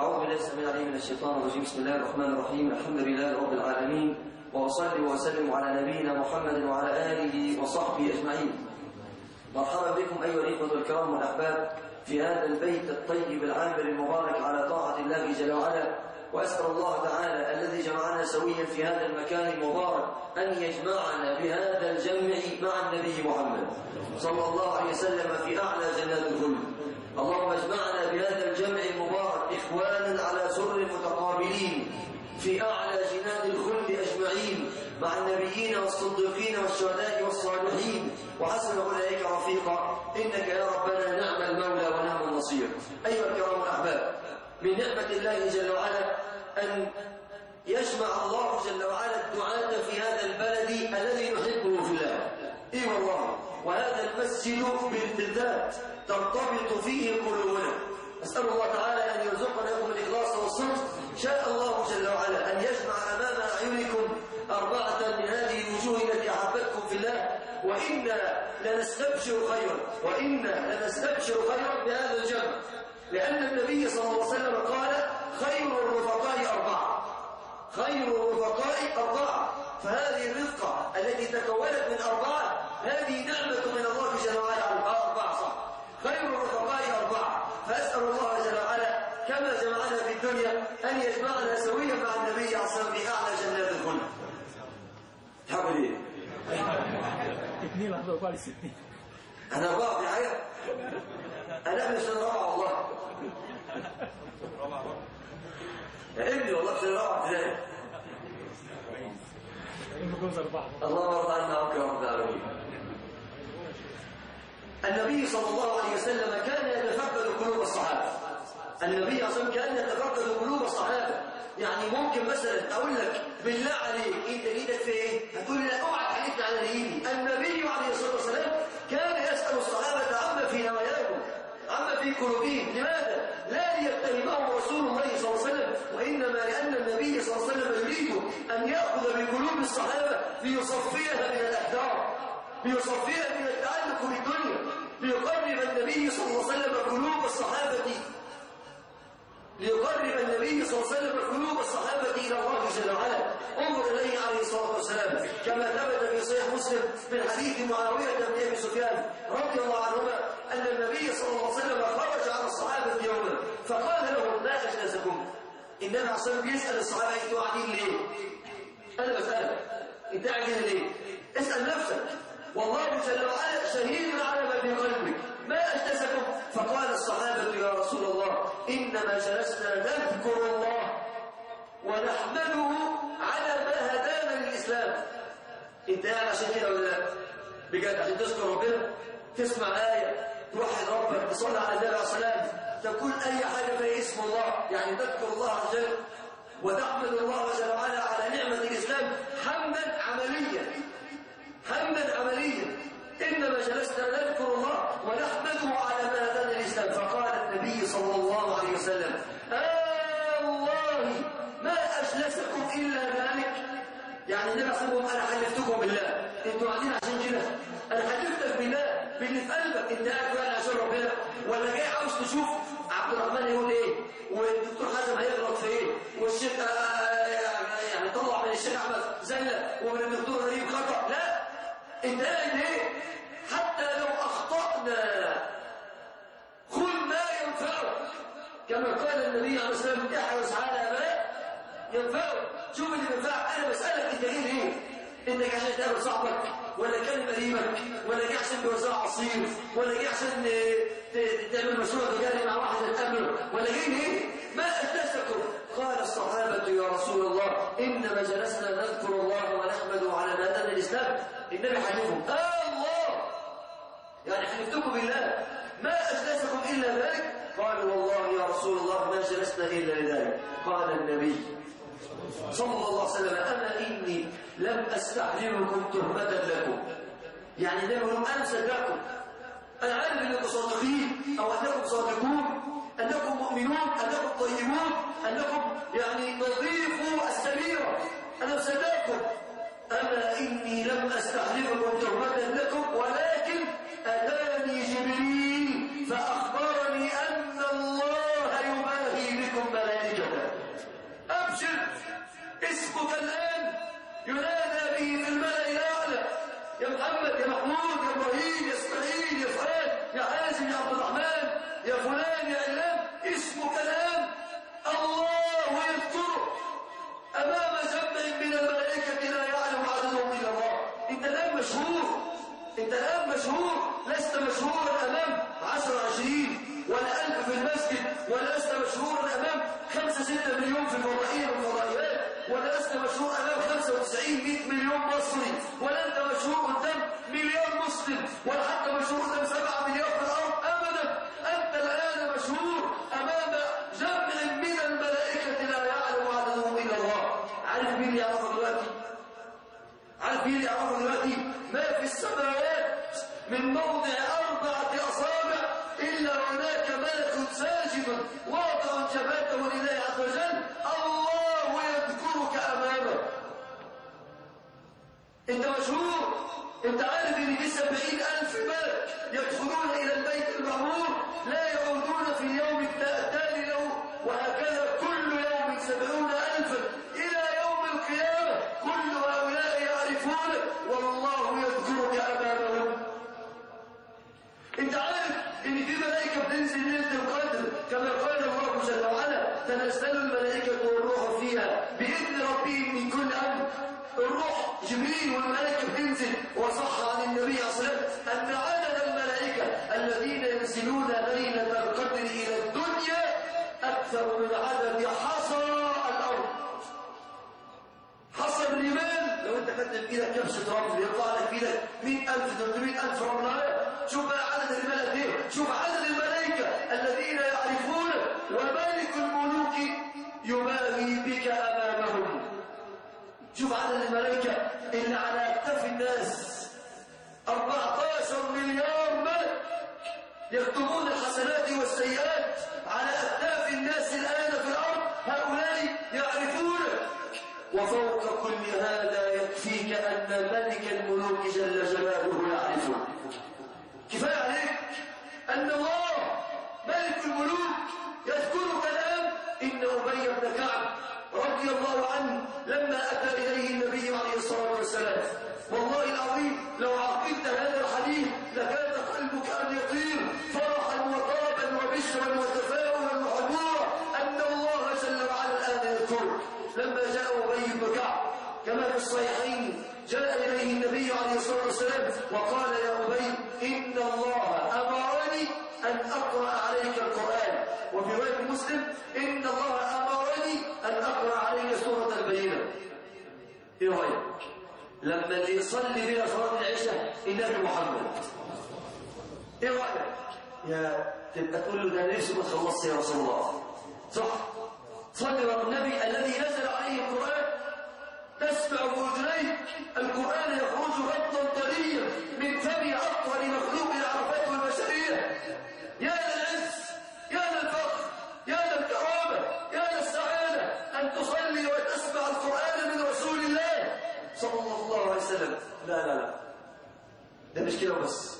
أعوذ بالله السميع العليم من الشيطان الرجيم. بسم الله الرحمن الرحيم. الحمد لله رب العالمين. وأصلي وأسلم على نبينا محمد وعلى آله وصحبه أجمعين. مرحبا بكم أيها الإخوة الكرام والأحباب في هذا البيت الطيب العامر المبارك على طاعة الله جل وعلا. وأسأل الله تعالى الذي جمعنا سويا في هذا المكان المبارك أن يجمعنا بهذا الجمع مع النبي محمد صلى الله عليه وسلم في أعلى جنات الخلد اللهم اجمعنا بهذا الجمع المبارك إخوانا على سر متقابلين في أعلى جنان الخلد أجمعين مع النبيين والصديقين والشهداء والصالحين. وحسن أولئك رفيقا إنك يا ربنا نعم المولى ونعم النصير. أيها الكرام الأحباب من نعمة الله جل وعلا أن يجمع الله جل وعلا الدعاة في هذا البلد الذي نحبه في الله. إي والله وهذا المسجد بالذات ترتبط فيه قلوبنا أسأل الله تعالى أن يرزقنا لكم الإخلاص والصدق شاء الله جل وعلا أن يجمع أمام أعينكم أربعة من هذه الوجوه التي أحبتكم في الله. وإنا لنستبشر خيرا. وإنا لنستبشر خيرا بهذا الجمع. لأن النبي صلى الله عليه وسلم قال خير الرفقاء أربعة. خير الرفقاء أربعة. فهذه الرفقة التي تكونت من أربعة هذه نعمة من الله جل وعلا. أربعة صح. خير الرفقاء أربعة. فأسأل الله جل وعلا كما جمعنا في الدنيا أن يجمعنا سويا مع النبي صلى الله عليه وسلم في أعلى جنات الخلد تحبوا ليه؟ اثنين واحد وقال ستين. أنا أربعة في حاجة أنا سنة رابعة والله. ابني والله سنة رابعة ابتدائي اللهم ارضى عنا رب العالمين النبي صلى الله عليه وسلم كان يتفقد قلوب الصحابة. النبي وسلم كان يتفقد قلوب الصحابة. يعني ممكن مثلا أقول لك بالله عليك انت إيدك في إيه؟ هتقول لي لا أوعى تحلفني على ايدي النبي عليه الصلاة والسلام كان يسأل الصحابة عما في نواياهم عما في قلوبهم. لماذا؟ لا ليتهمهم رسول الله صلى الله عليه وسلم وإنما لأن النبي صلى الله عليه وسلم يريد أن يأخذ بقلوب الصحابة ليصفيها من الأحداث. ليصفيها من التعلق بالدنيا ليقرب النبي صلى الله عليه وسلم قلوب الصحابة ليقرب النبي صلى الله عليه وسلم قلوب الصحابة إلى الله جل وعلا انظر إليه عليه الصلاة والسلام. كما ثبت في صحيح مسلم من حديث معاوية بن أبي سفيان رضي الله عنهما أن النبي صلى الله عليه وسلم خرج على الصحابة يوما فقال لهم ما أجلسكم النبي عليه الصلاة يسأل الصحابة أنتوا قاعدين ليه؟ أنا بسألك. أنت قاعد ليه؟ اسأل نفسك. والله جل وعلا شهيد على ما في قلبك ما أجلسكم فقال الصحابة يا رسول الله إنما جلسنا نذكر الله ونحمده على ما هدانا للإسلام. إنت قاعد عشان كده ولا لا؟ بجد عشان تذكر ربنا تسمع آية توحد ربك تصلي على النبي عليه السلام تقول أي حاجة في اسم الله يعني تذكر الله عز وجل. وتحمد الله جل وعلا على نعمة الإسلام حمدا عمليا. حمدا عمليا إنما جلسنا نذكر الله ونحمده على ما هدانا الإسلام فقال النبي صلى الله عليه وسلم آه والله ما أجلسكم إلا ذلك يعني النبي صلى الله أنا حلفتكم بالله. أنتوا قاعدين عشان كده. أنا حلفتك بالله باللي في قلبك أنت قاعد فعلا عشان ربنا. ولا جاي عاوز تشوف عبد الرحمن يقول إيه؟ والدكتور حازم هيغلط في إيه؟ والشيخ آه يعني طلع من الشيخ أحمد زلة ومن الدكتور غريب خطأ. لا انت قاعد ليه حتى لو أخطأنا. خذ ما ينفعك. كما قال النبي عليه الصلاة والسلام احرص على ما ينفعك. شوف اللي بينفعك أنا بسألك إنت جاي ليه؟ إنك عشان تقابل صاحبك ولا كان قريبك ولا عشان توزع عصير ولا عشان تعمل مشروع تجاري مع واحد تقابله ولا ليه؟ ما اجلسكم قال الصحابة يا رسول الله إنما جلسنا نذكر الله ونحمده على ما هدانا الإسلام. النبي حلفهم آه الله! يعني حلفتكم بالله ما أجلسكم إلا ذلك؟ قالوا والله يا رسول الله ما جلسنا إلا لذلك. قال النبي صلى الله عليه وسلم أما إني لم أستحرمكم تهمة لكم. يعني النبي أنا صدقكم أنا عارف أنكم صادقين أو أنكم صادقون أنكم مؤمنون أنكم طيبون أنكم يعني نظيفوا السريرة أنا مصدقكم. أما إني لم أستحلفكم تهمة لكم ولكن أتاني جبريل فأخبرني أن الله يباهي بكم ملائكته أبشر اسمك الآن ينادى به في الملأ الأعلى. يا محمد يا محمود يا إبراهيم يا إسماعيل يا فؤاد يا حازم يا عبد الرحمن يا فلان يا علان اسمك الآن انت الآن مشهور لست مشهورا أمام عشر عشرين ولا ألف في المسجد ولا لست مشهورا أمام خمسة ستة مليون في الفضائية والفضائيات ولا لست مشهور أمام خمسة وتسعين مئة مليون مصري ولا أنت مشهور قدام مليار مسلم ولا حتى مشهور قدام سبعة مليار في الأرض أبدا. أنت الآن مشهور أمام جمع من الملائكة لا يعلم عددهم إلا الله. عارف مين يعرفه دلوقتي؟ عارف مين يعرفه دلوقتي؟ ما في السماوات من موضع أربعة أصابع إلا هناك ملك ساجد واضع جبهته لله عز وجل. الله يذكرك أمامه. أنت مشهور. أنت عارف إن في سبعين ألف ملك يدخلون إلى البيت المعمور لا يعودون في اليوم التالي له وهكذا كل يوم سبعون ألفا إلى يوم القيامة كل هؤلاء يعرفونك والله يذكرك أمامهم انت عارف ان في ملائكه بتنزل ليله القدر كما قال الله جل وعلا تنزل الملائكه والروح فيها باذن ربهم من كل أمر الروح جبريل والملائكه بتنزل وصح عن النبي عليه الصلاه والسلام أن عدد الملائكة الذين ينزلون ليله القدر إلى الدنيا أكثر من عدد حصى الأرض. حصى الرمال لو أنت خدت في إيدك كبشه رمل يطلع لك إيدك 100000 300000 رملايه شوف بقى عدد الملك إيه شوف عدد الملائكة الذين يعرفون وملك الملوك يباهي بك أمامهم. شوف عدد الملائكة اللي على اكتاف الناس 14 مليار ملك يكتبون الحسنات والسيئات على اكتاف الناس الآن في الأرض هؤلاء يعرفونك وفوق كل هذا يكفيك أن ملك الملوك جل جلاله يعرفه كفاية عليك أن الله ملك الملوك يذكرك الآن. إن أبي بن كعب رضي الله عنه لما أتى إليه النبي عليه الصلاة والسلام. والله العظيم لو عقلت هذا الحديث لكان قلبك أن يطير فرحا وطربا وبشرا وتفاؤلا وحضورا أن الله جل وعلا الآن يذكرك. لما جاء أبي بن كما في الصحيحين جاء إليه النبي عليه الصلاة والسلام وقال يا أبي إن الله أمرني أن أقرأ عليك القرآن. وفي رواية مسلم إن الله أمرني أن أقرأ عليك سورة البينة. إيه رأيك؟ لما اللي يصلي بنا صلاة العشاء النبي محمد. إيه رأيك؟ يا تبقى تقول له ده نفسي ما تخلصش يا رسول الله. صح؟ صلي على النبي الذي نزل عليه القرآن. تسمع بأذنيك القرآن يخرج غضا طريا من فم أطهر مخلوق عرفته البشرية يا للعز يا يا للكرامة يا للسعادة أن تصلي وتسمع القرآن من رسول الله صلى وسلم لا لا لا. ده مش كده بس.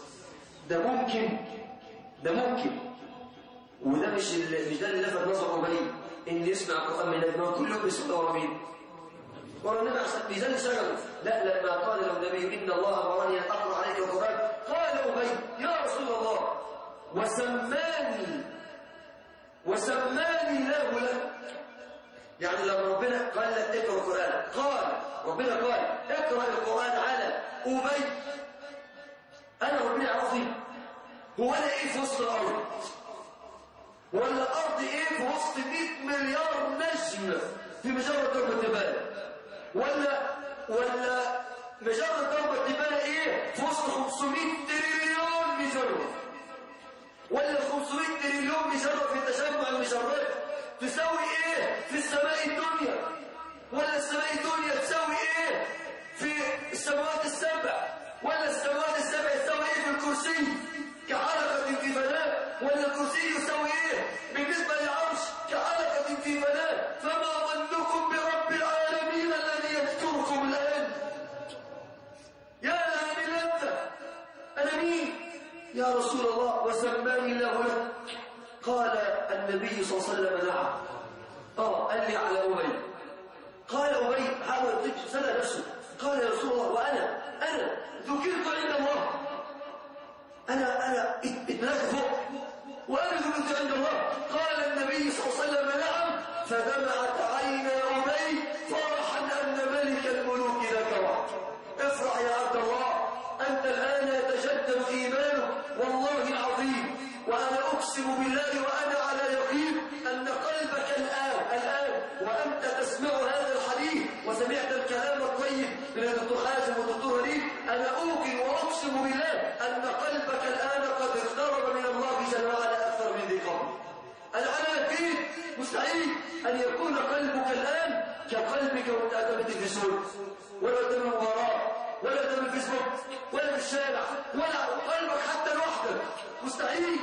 ده ممكن ده ممكن. وده مش مش ده اللي لفت نظر أبي إن يسمع القرآن من النبي كل يوم يسمع ورا النبي عشان ميزان شغله لا لما قال له النبي إن الله أمرني أن أقرأ عليك القرآن. قال أبي يا رسول الله وسماني وسماني له لك يعني لما ربنا قال لك اقرأ القرآن قال ربنا قال اقرأ القرآن على أبي. أنا ربنا يعرفني هو أنا إيه في وسط الأرض؟ ولا الأرض إيه في وسط 100 مليار نجم في مجرد ضربة التبان ولا ولا مجرد ضربة التبان إيه في وسط 500 تريليون مجرة؟ ولا 500 تريليون مجرة في تجمع المجرات تساوي الكرسي كحلقة في فناء ولا الكرسي يساوي إيه؟ بالنسبة للعرش كحلقة في فناء فما ظنكم برب العالمين الذي يذكركم الآن؟ يا لها من لذة أنا مين؟ يا رسول الله وسماني الله لك. قال النبي صلى الله عليه وسلم نعم. آه قال لي على أبي. قال أبي حاول سنة نفسه. قال يا رسول الله وأنا أنا ذكرت عند أنا أنا فوق. وأنا ذكرت عند الله قال النبي صلى الله عليه وسلم نعم. فدمعت عينا أبي فرحا أن ملك الملوك لك وعد. افرح يا عبد الله أنت الآن يتجدد إيمانك والله العظيم. وأنا أقسم بالله وأنا على يقين أن قلبك الآن الآن وأنت تسمع هذا وسمعت الكلام الطيب من الدكتور حازم والدكتور وليد أنا أوقن وأقسم بالله أن قلبك الآن قد اقترب من الله جل وعلا أكثر من ذي قبل. الآن أكيد مستحيل أن يكون قلبك الآن كقلبك وأنت أمام التلفزيون ولا قدام المباراة ولا قدام الفيسبوك ولا في الشارع ولا قلبك حتى لوحدك. مستحيل.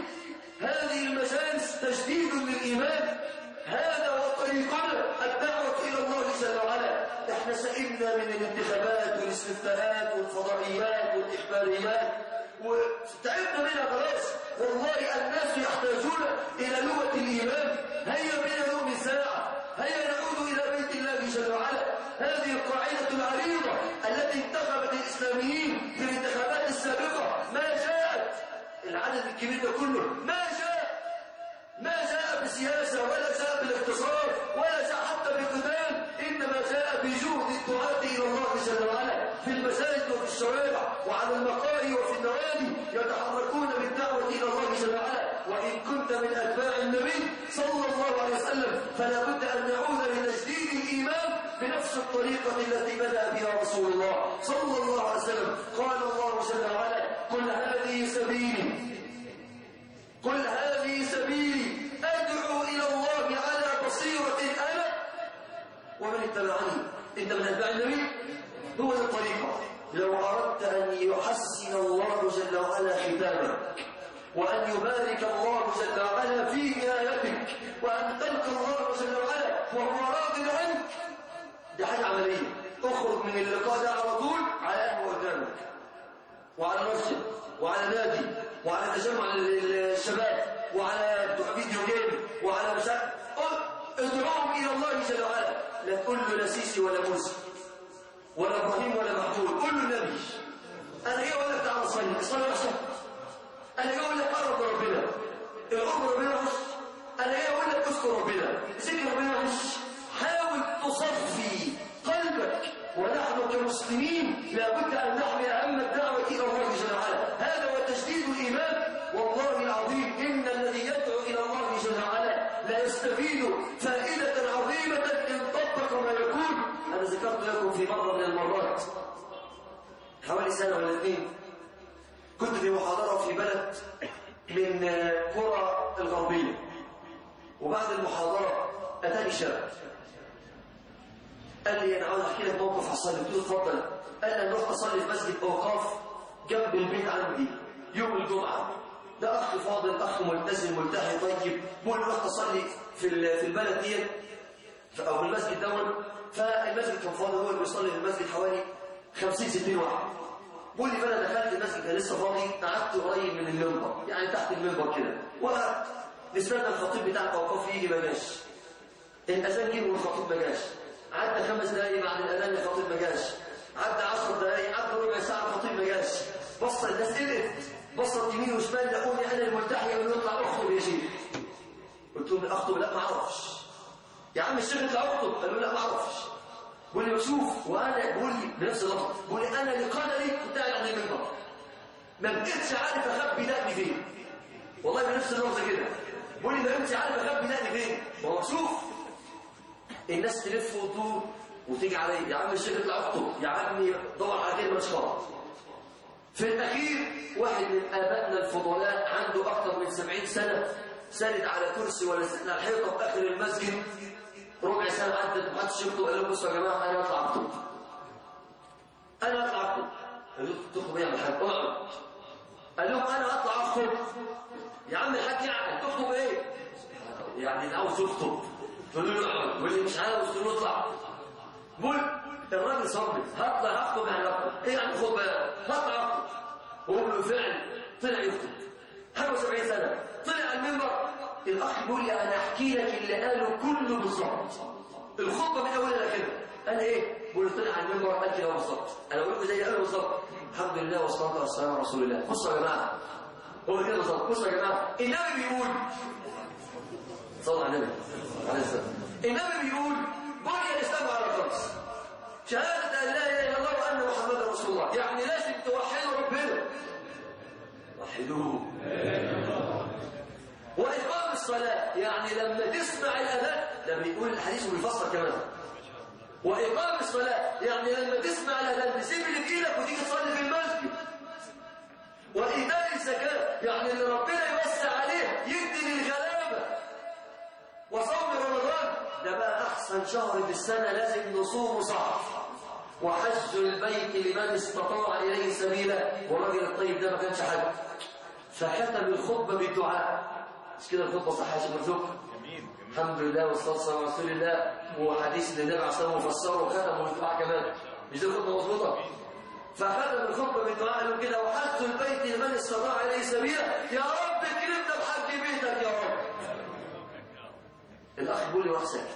هذه المجالس تجديد للإيمان هذا هو طريقنا الدعوة إلى الله جل وعلا. إحنا سئمنا من الانتخابات والاستفتاءات والفضائيات والإخباريات. وتعبنا منها خلاص. والله الناس يحتاجون إلى لغة الإيمان. هيا بنا نؤمن ساعة هيا نعود إلى بيت الله جل وعلا. هذه القاعدة العريضة التي انتخبت الإسلاميين في الانتخابات السابقة. ما جاءت. العدد الكبير ده كله ما جاء. ما جاء بسياسة ولا جاء بالاقتصاد ولا جاء حتى بقتال إنما جاء بجهد الدعاة إلى الله جل وعلا في المساجد وفي الشوارع وعلى المقاهي وفي النوادي يتحركون بالدعوة إلى الله جل وعلا. وإن كنت من أتباع النبي صلى الله عليه وسلم فلا بد أن نعود لتجديد الإيمان بنفس الطريقة التي بدأ بها رسول الله صلى الله عليه وسلم. قال الله جل وعلا قل هذه سبيلي قل هذه سبيلي أدعو إلى الله على بصيرة أنا. ومن اتبعني أنت من أتباع النبي؟ هو ده الطريقة لو أردت أن يحسن الله جل وعلا ختامك وأن يبارك الله جل وعلا في نهايتك وأن تلقى الله جل وعلا وهو راض عنك دي حاجة عملية. اخرج من اللقاء ده على طول على قهوة قدامك وعلى مسجد وعلى نادي. وعلى تجمع الشباب وعلى فيديو جيم وعلى مساء. ادعوهم إلى الله جل وعلا. لا تقول له لا سيسي ولا موسى ولا إبراهيم ولا محمود قول له النبي أنا جاي أقول لك تعالى صلي صلي احسن أنا جاي أقول لك قرب ربنا. القرب ربنا وش؟ أنا جاي أقول لك اذكر ربنا. ذكر ربنا وش؟ حاول تصفي قلبك. ونحن كمسلمين لابد أن نحمل أهم الدعوة إلى الله جل وعلا. هذا تجديد الإيمان والله العظيم إن الذي يدعو إلى الله جل وعلا لا يستفيد فائدة عظيمة إن طبق ما يكون. أنا ذكرت لكم في مرة من المرات حوالي سنة ولا اثنين كنت في محاضرة في بلد من قرى الغربية وبعد المحاضرة أتاني شاب قال لي أنا عاوز أحكي لك موقف حصل لي. قلت له اتفضل. قال لي أنا رحت أصلي في مسجد أوقاف جنب البيت عندي. يوم الجمعة. ده أخ فاضل أخ ملتزم ملتحي طيب. بقول اصلي في البلد دي أو في المسجد دون فالمسجد كان فاضي هو اللي بيصلي في المسجد حوالي 50 60 واحد. بقول لي فانا دخلت المسجد كان لسه فاضي قعدت قريب من المنبر يعني تحت المنبر كده. وقعدت. نستنى الخطيب بتاع الاوقاف يجي ما جاش. الأذان جه والخطيب ما جاش. عدى خمس دقايق بعد الأذان الخطيب ما جاش. عدى 10 دقايق عدى ربع ساعة الخطيب ما جاش. بص الناس قلقت. بصت يمين وشمال لقوني أنا الملتحي يقول اطلع أخطب يا شيخ. قلت لهم اخطب لا ما أعرفش. يا عم الشيخ اطلع أخطب قالوا لا ما أعرفش. بقول لي مكسوف وأنا بقول لي بنفس اللفظ بقول لي أنا لقدري كنت قاعد على المنبر. ما بقتش عارف أخبي دقني فين. والله بنفس اللفظ كده. بقول لي ما بقتش عارف أخبي دقني فين. هو مكسوف الناس تلف وتدور وتيجي علي. يا عم الشيخ اطلع أخطب يا عمي دور على كلمة شرط في الأخير واحد من آبائنا الفضلاء عنده أكثر من 70 سنة ساند على كرسي ولا سند على الحيطة في آخر المسجد. ربع سنه عدت ما حدش يخطب قال لهم بصوا يا جماعة أنا اطلع اخطب أنا اطلع اخطب قالوا له تخطب إيه يا محمد اقعد. قال لهم أنا اطلع اخطب يا عم الحاج يعني تخطب إيه؟ يعني عاوز يخطب. تقول له اقعد. واللي مش عاوز اطلع. قول الراجل صبر هطلع اخطب يعني اخطب إيه يعني خطبه هطلع وهو بالفعل طلع يخطب. حاجة 70 سنة. طلع على المنبر. الأخ بيقول لي أنا أحكي لك اللي قاله كله بالظبط. الخطبة من أولها لاخرها قال إيه؟ بيقول طلع على المنبر قال كده بالظبط. أنا بقول لكم زي قاله بالظبط. الحمد لله والصلاة والسلام على رسول الله. بصوا يا جماعة. هو كده بالظبط. بصوا يا جماعة. النبي بيقول صلى على النبي. عليه السلام النبي بيقول بني الإسلام على خمس شهادة أن لا إله إلا الله وأن محمدا رسول الله. يعني لازم توحدوا ربنا. وحدوه. وإقام الصلاة. يعني لما تسمع الأذان ده بيقول الحديث وبيفسر كمان. وإقام الصلاة. يعني لما تسمع الأذان تسيب إيدك وتيجي تصلي في المسجد. وإيتاء الزكاة. يعني اللي ربنا يوسع عليه يدي للغلابة وصوم رمضان ده بقى أحسن شهر في السنة لازم نصومه صح وحج البيت لمن استطاع إليه سبيلا. والراجل الطيب ده ما كانش حج فختم الخطبة بالدعاء. مش كده الخطبة صح يا شيخ مرزوق؟ الحمد لله والصلاة والسلام على رسول الله. وحديث للنبي عليه الصلاة والسلام مفسره وختمه بالدعاء كمان. مش دي الخطبة مظبوطة؟ فختم الخطبة بالدعاء قالوا كده. وحج البيت لمن استطاع إليه سبيلا. يا رب اكرمنا بحج بيتك يا رب الأخ بيقول لي واحد ساكت.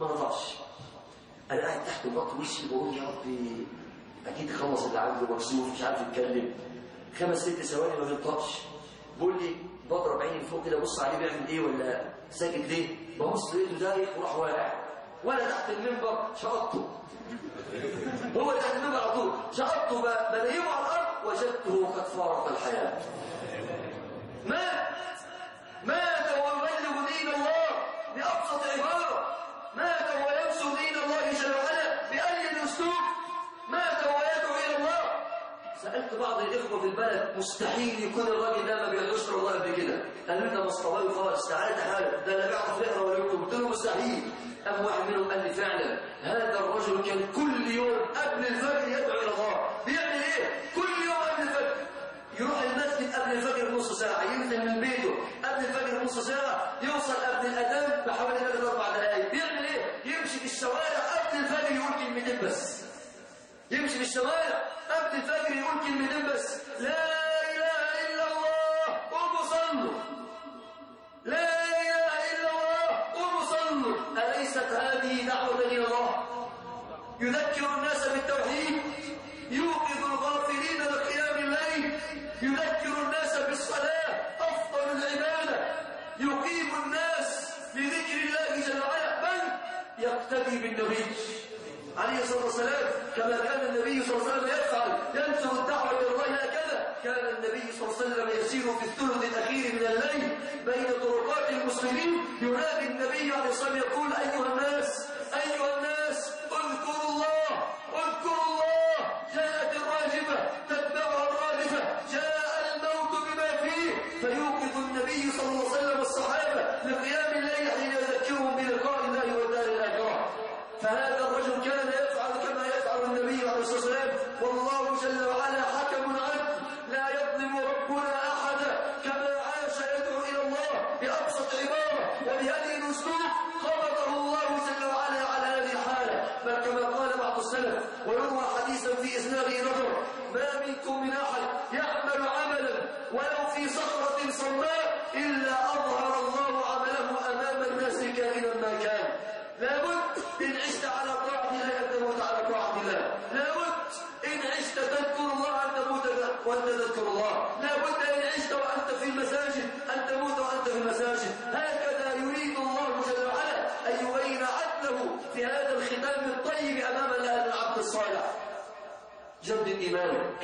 ما رضاش. أنا قاعد تحت وبط وشي بقول يا ربي أكيد خلص اللي عنده مكسوف مش عارف يتكلم. خمس ست ثواني ما بينطقش بيقول لي بضرب عيني فوق كده بص عليه بيعمل إيه ولا ساكت ليه؟ ببص لقيته دايخ وراح واقع. وأنا تحت المنبر شقطته. هو تحت المنبر على طول. شقطته بلاقيه على الأرض وجدته قد فارق الحياة. مات. مات. الله بابسط عباره مات وينسو دين الله جل وعلا بأي الاسلوب مات ويدعو إلى الله. سألت بعض الإخوة في البلد مستحيل يكون الراجل ده ما بيدعوش الله قبل كده. قالوا لي مصطفى خالص تعالى تعالى ده لا بيعرف يقرأ ولا يكتب قلت له مستحيل. قام واحد منهم قال لي فعلا هذا الرجل كان كل يوم قبل الفجر يدعو إلى الله. بيعمل إيه؟ كل يوم قبل الفجر. يروح المسجد قبل الفجر نص ساعة ينزل من بيته قبل الفجر نص ساعة يوصل قبل الأذان بحوالي ثلاث أربع دقايق بيعمل إيه؟ يمشي في الشوارع قبل الفجر يقول كلمتين بس يمشي في الشوارع قبل الفجر يقول كلمتين بس لا إله إلا الله قوموا صلوا. لا إله إلا الله قوموا صلوا. أليست هذه دعوة إلى الله؟ يذكر الناس بالتوحيد يوقظ يقتدي بالنبي. عليه الصلاة والسلام كما كان النبي صلى الله عليه وسلم يفعل. ينشر الدعوة إلى الله هكذا. كان النبي صلى الله عليه وسلم يسير في الثلث الأخير من الليل بين طرقات المسلمين. ينادي النبي عليه الصلاة والسلام يقول أيها الناس أيها الناس عشت تذكر الله أن تموت وأنت تذكر الله. لابد إن عشت وأنت في المساجد. أن تموت وأنت في المساجد. هكذا يريد الله جل وعلا أن يبين عدله في هذا الختام الطيب أمام هذا العبد الصالح. جدد إيمانك.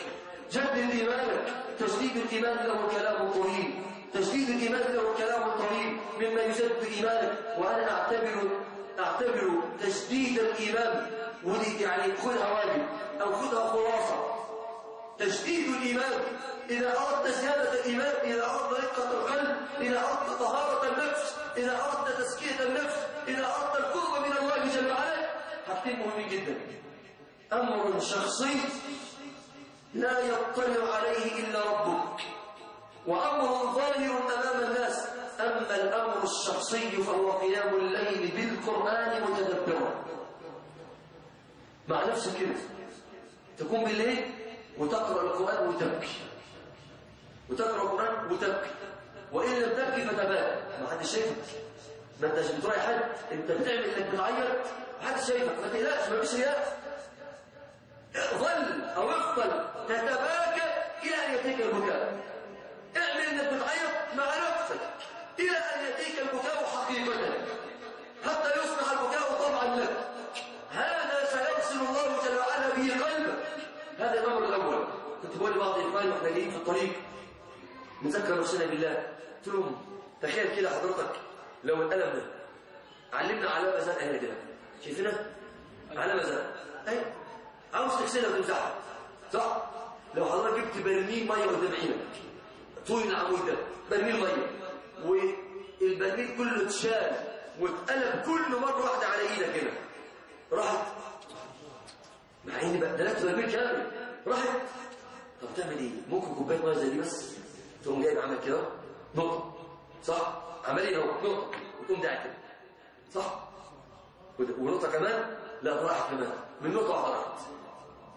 جدد إيمانك. تجديد الإيمان له كلام طويل. تجديد الإيمان له كلام طويل. مما يجدد إيمانك. وأنا أعتبر أعتبر تجديد الإيمان ودي يعني خذها واجب أو خذها خلاصة. تجديد الإيمان إذا أردت زيادة الإيمان إذا أردت رقة القلب إذا أردت طهارة النفس إذا أردت تزكية النفس إذا أردت القرب من الله جل وعلا. حاجتين مهمين جدا. أمر شخصي لا يطلع عليه إلا ربك وأمر ظاهر أمام الناس. أما الأمر الشخصي فهو قيام الليل بالقرآن متدبرا. مع نفسك كده تكون بالليل وتقرأ القرآن وتبكي. وتقرأ القرآن وتبكي. وإن لم تبكي فتبات ما حدش شايفك. ما انتش بتراعي حد. انت بتعمل إنك بتعيط. محدش شايفك. ما تقلقش. ما فيش رياء ظل أو أفضل تتباكى إلى أن يأتيك البكاء. اعمل إنك بتعيط مع نفسك إلى أن يأتيك البكاء حقيقه. حتى يصبح البكاء طبعا لك. هذا سيغسل الله جل وعلا به قلبك هذا الأمر الأول. كنت بقول لبعض إخواني وإحنا جايين في الطريق. نذكر نفسنا بالله. قلت لهم تخيل كده حضرتك لو القلم ده. علمنا علامه زرقاء هنا كده شايفينها؟ علامه زرقاء اهي عاوز تغسلها وتمسحها. صح؟ لو حضرتك جبت برميل مية قدام عينك طول العمود ده. برميل مية. والبرميل كله اتشال واتقلب كله مرة واحدة على إيدك كده راحت. مع اني بدلت برميل كامل راحت. طب تعمل إيه؟ ممكن كوباية مية زي دي بس. تقوم جايب عامل كده. نقطة. صح؟ عمليه اهو نقطة. وتقوم داعي كده. صح؟ ونقطة كمان. لا راحت كمان. من نقطة واحدة راحت.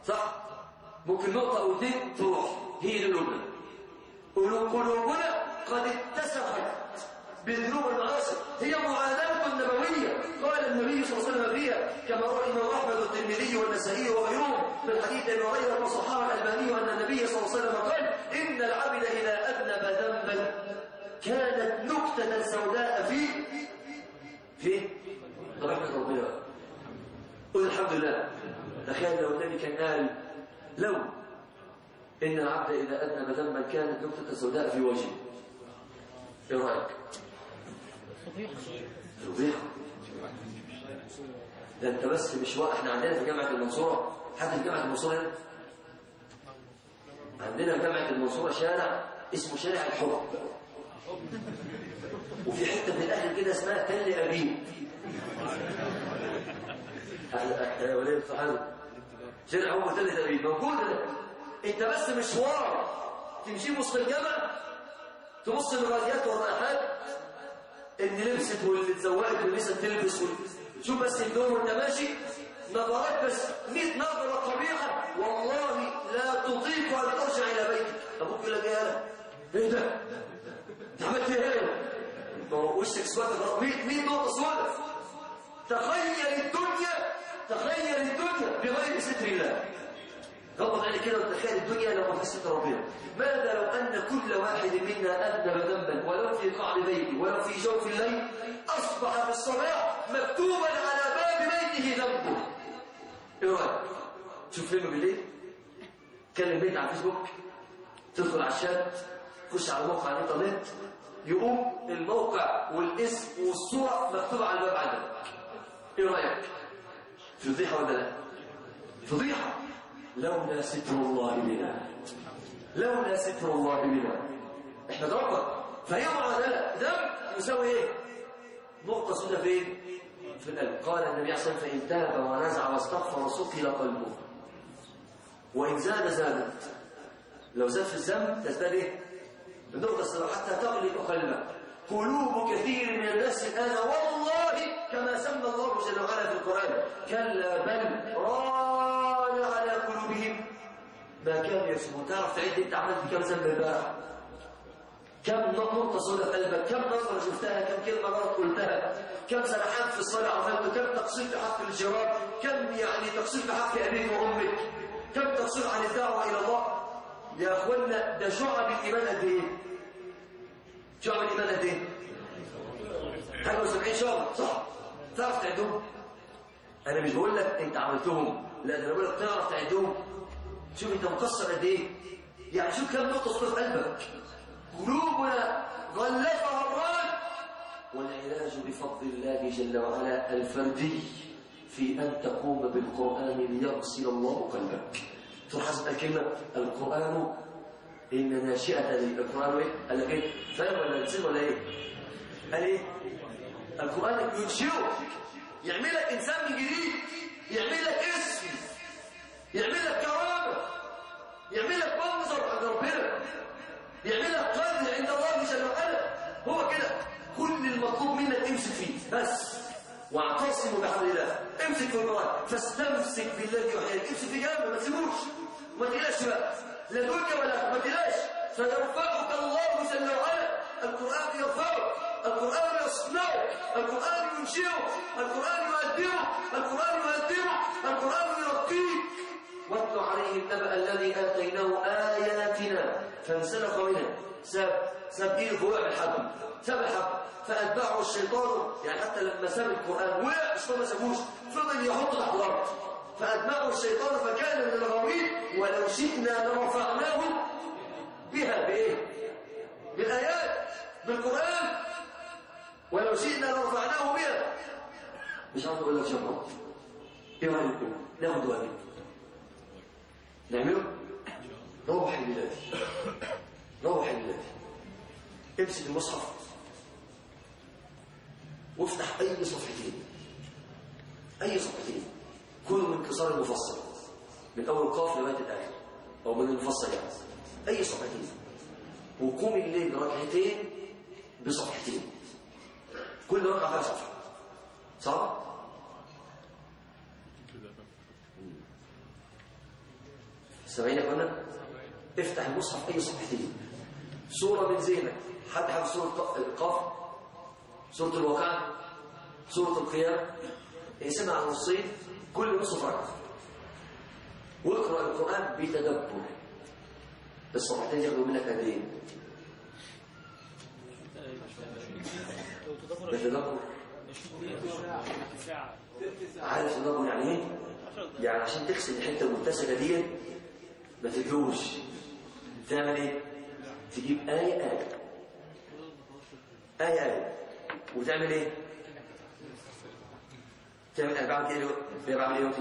صح؟ ممكن نقطه أو اثنين تروح. هي دي قلوبنا قلوبنا قد اتسخت بذنوب المعاصي هي معاداة نبوية. قال النبي صلى الله عليه وسلم فيها. كما روى الامام أحمد والترمذي والنسائي وغيرهم من حديث ابي هريره وصححه الألباني ان النبي صلى الله عليه وسلم قال إن العبد إذا أذنب ذنبا كانت نكتة سوداء في في رحمه ربنا قل الحمد لله. تخيل لو النبي كان قال لو إن العبد إذا أذنب ذنبا كانت نكتة سوداء في وجهه. إيه رأيك؟ فضيحة. ده انت بس مش واقع. إحنا عندنا في جامعة المنصورة حد في جامعة المنصورة هنا؟ عندنا في جامعة المنصورة شارع اسمه شارع الحب. وفي حتة في الآخر كده اسمها تل أبيب. يا وليه الصحابه شارع هو تل أبيب. موجوده ده. انت بس مشوار تمشي وسط الجامع تبص للراديات والرائحات اللي لبست واللي اتزوقت واللي لسه تلبس وال- شوف بس الدور وانت ماشي نظرات بس 100 نظرة قبيحه والله لا تطيق أن ترجع إلى بيتك أبوك يقول لك إيه يالا؟ إيه ده؟ أنت عملت إيه؟ وشك اسود 100 100 نقطة سوداء تخيل الدنيا تخيل الدنيا بغير ستر الله غضب عليك كده وتخيل الدنيا لو ما في ستر ربنا ماذا لو أن كل واحد منا اذنب ذنبا ولو في قعر بيته ولو في جوف الليل؟ أصبح في الصباح مكتوبا على باب بيته ذنبه. إيه رأيك؟ تشوف فيلم بالليل. تكلم بنت على الفيسبوك تدخل على الشات. تخش على موقع الإنترنت. يقوم الموقع والاسم والصورة مكتوبة على الباب عندك. إيه رأيك؟ فضيحه ولا لا؟ فضيحه لولا ستر الله بنا. لولا ستر الله بنا. إحنا فهي معادلة ذنب يساوي إيه؟ نقطة سودة فين؟ في القلب. قال النبي عليه الصلاة والسلام فإن تاب ونزع واستغفر سقل قلبه وإن زاد زادت. لو زاد في الذنب تزداد إيه؟ النقطة السوداء حتى تغلق قلبك. قلوب كثير من الناس الآن والله كما سمى الله جل وعلا في القرآن كلا بل ران قلوبهم ما كانوا يكسبون. تعرف تعد انت عملت كم ذنب امبارح؟ كم نقطة في قلبك؟ كم نظرة شفتها؟ كم كلمة غلط قلتها؟ كم سرحان في الصلاة عملته؟ كم تقصير في حق الجيران كم يعني تقصير في حق أبيك وأمك؟ كم تقصير عن الدعوة إلى الله؟ يا أخوانا ده شعب الإيمان قد إيه؟ شعب الإيمان قد إيه؟ حاجة وسبعين شعب صح. تعرف تعدهم؟ أنا مش بقول لك أنت عملتهم. لا ده بقول لك تعرف تعدهم شوف أنت مقصر قد إيه يعني شوف كم صورة في قلبك قلوبنا غلفها الران والعلاج بفضل الله جل وعلا الفردي في أن تقوم بالقرآن ليغسل الله قلبك تلاحظ الكلمة القرآن إن ناشئة القرآن إيه؟ قال لك إيه؟ فاهم ولا نسيب ولا إيه؟ قال إيه؟ القرآن ينشئك يعملك إنسان من جديد يعملك اسم يعملك كرامة يعملك منظر عند ربنا يعملك قدر عند الله جل وعلا هو كده. كل المطلوب منك امسك فيه بس. واعتصموا بحبل الله. امسك في القرآن. فاستمسك بالذي يحييك امسك في جنبه ما تسيبوش. وما تقلقش بقى. لا دنيا ولا ما تقلقش. سيرفعك الله جل وعلا. القرآن يرفعك القرآن يصنعك القرآن ينشئك القرآن يؤدبك القرآن يهذبك القرآن يرقيك واتل عليهم نبأ الذي آتيناه آياتنا فانسلخ منها. ساب ساب ايده فوق الحبل ساب الحبل. فأتبعه الشيطان. يعني حتى لما ساب القرآن وقع مش ما سابوش. فضل يحط تحت الأرض. فأتبعه الشيطان فكان من الغاوين ولو شئنا لرفعناه بها بإيه؟ بالآيات بالقرآن. ولو شئنا لرفعناه بها. مش عارف أقول لك شباب إيه رايكم ناخد واجب نعمله؟ روح الليلة روح الليلة امسك المصحف. وافتح أي صفحتين. أي صفحتين. كل من انكسار المفصل. من أول قاف لغاية الآخر. أو من المفصل يعني. أي صفحتين. وقوم الليل ركعتين بصفحتين. كل ركعة فيها صفحة. صح؟ سامعين يا أخوانا؟ افتح المصحف أي صفحتين. سورة من زينك حد حافظ سورة القاف؟ سورة الواقعه سورة القيامة؟ اقسمها على نصين كل نصف ركعة. واقرأ القرآن بتدبر. الصفحتين ياخدوا منك قد بتدبر عارف تدبر يعني إيه؟ يعني عشان تغسل الحتة المتسجه دي ما تجوش. تعمل إيه؟ تجيب آية آية. آية آية. وتعمل إيه؟ تعمل أنا بعمل إيه بعمل إيه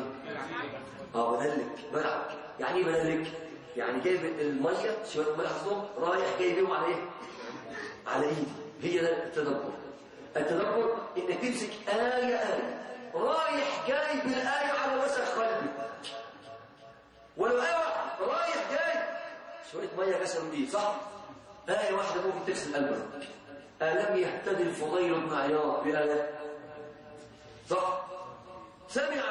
آه بدلك بلعك يعني إيه بدلك يعني جايب المية شوية مية حطهم رايح جاي بيهم على إيه؟ على ايدي هي ده التدبر. التدبر إنك تمسك آية آية. رايح جاي بالآية على وسخ قلبك ولو واحدة رايح جاي شوية مية كسروا دي صح؟ آية واحدة ممكن تغسل قلبك. ألم يهتدي الفضيل بن عياض بآية؟ صح؟ سمع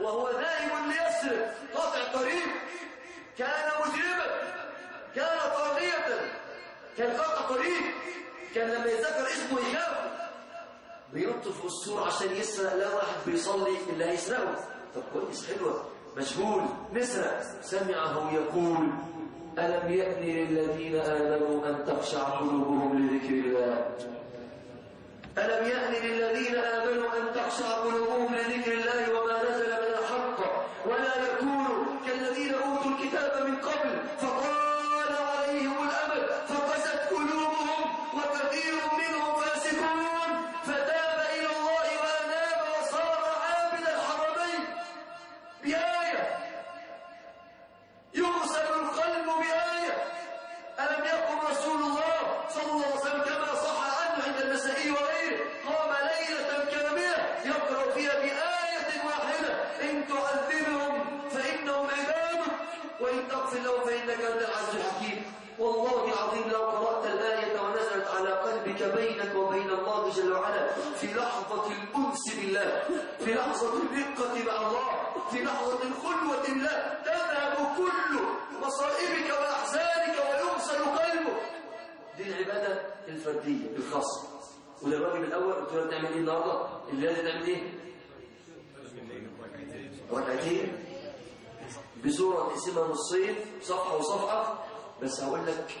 وهو ذاهب ليسرق قاطع الطريق. كان مجرما كان طاغية كان قاطع طريق كان لما يتذكر اسمه يخاف. بينط في السور عشان يسرق لا واحد بيصلي اللي هيسرقه طب كويس حلوة مشغول نسرق. سمعه يقول ألم يأن للذين آمنوا أن تخشع قلوبهم لذكر الله؟ ألم يأن للذين آمنوا أن تخشع قلوبهم لذكر الله وما نزل من الحق ولا يكونوا كالذين أوتوا الكتاب من قبل فطال تغفر لهم فإنك أنت العزيز الحكيم والله العظيم لو قرأت الآية ونزلت على قلبك بينك وبين الله جل وعلا في لحظة الأنس بالله في لحظة الرقة مع الله في لحظة الخلوة بالله تذهب كل مصائبك وأحزانك ويغسل قلبك دي العبادة الفردية الخاصة وده الواجب الأول قلت له تعمل إيه النهاردة؟ الليلة تعمل إيه؟ ركعتين بصورة تقسمها نصين صفحة وصفحة. بس هقول لك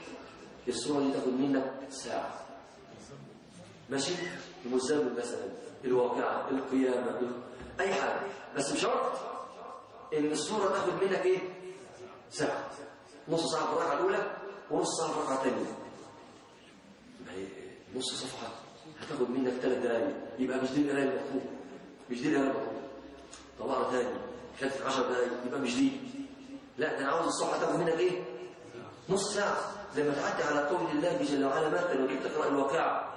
الصورة دي تاخد منك ساعة. ماشي؟ المزمل مثلا الواقعة القيامة أي حاجة. بس بشرط إن الصورة تاخد منك إيه؟ ساعة. نص ساعة في الركعة الأولى ونص ساعة في الركعة الثانية. نص صفحة هتاخد منك ثلاث دقايق يبقى مش دي القراية المطلوبة مش دي القراية المطلوبة طبعا تاني خدت 10 دقايق يبقى مش دي. لا ده أنا عاوز الصفحة تاخد منك إيه؟ نص ساعة. لما تعدي على قول الله جل وعلا مثلا وجيت تقرأ الواقعة.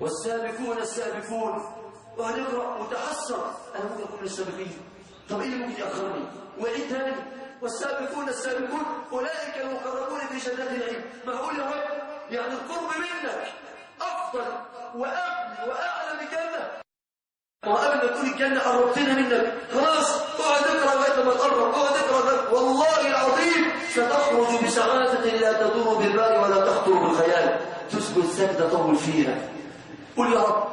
والسابقون السابقون. وهنقرأ وتحسر أنا ممكن أكون من السابقين طب إيه اللي ممكن يأخرني؟ وإيه تاني؟ والسابقون السابقون. أولئك المقربون في جنات العلم. معقول يا رب يعني القرب منك. أفضل وأغنى وأعلى بجنة وقبل ما تقول الجنة قربتنا منك خلاص اقعد اقرا لغايه ما تقرب اقعد اقرا والله العظيم ستخرج بسعادة لا تدور بالبال ولا تخطر بالخيال. تسكت سجدة طول فيها قل يا رب.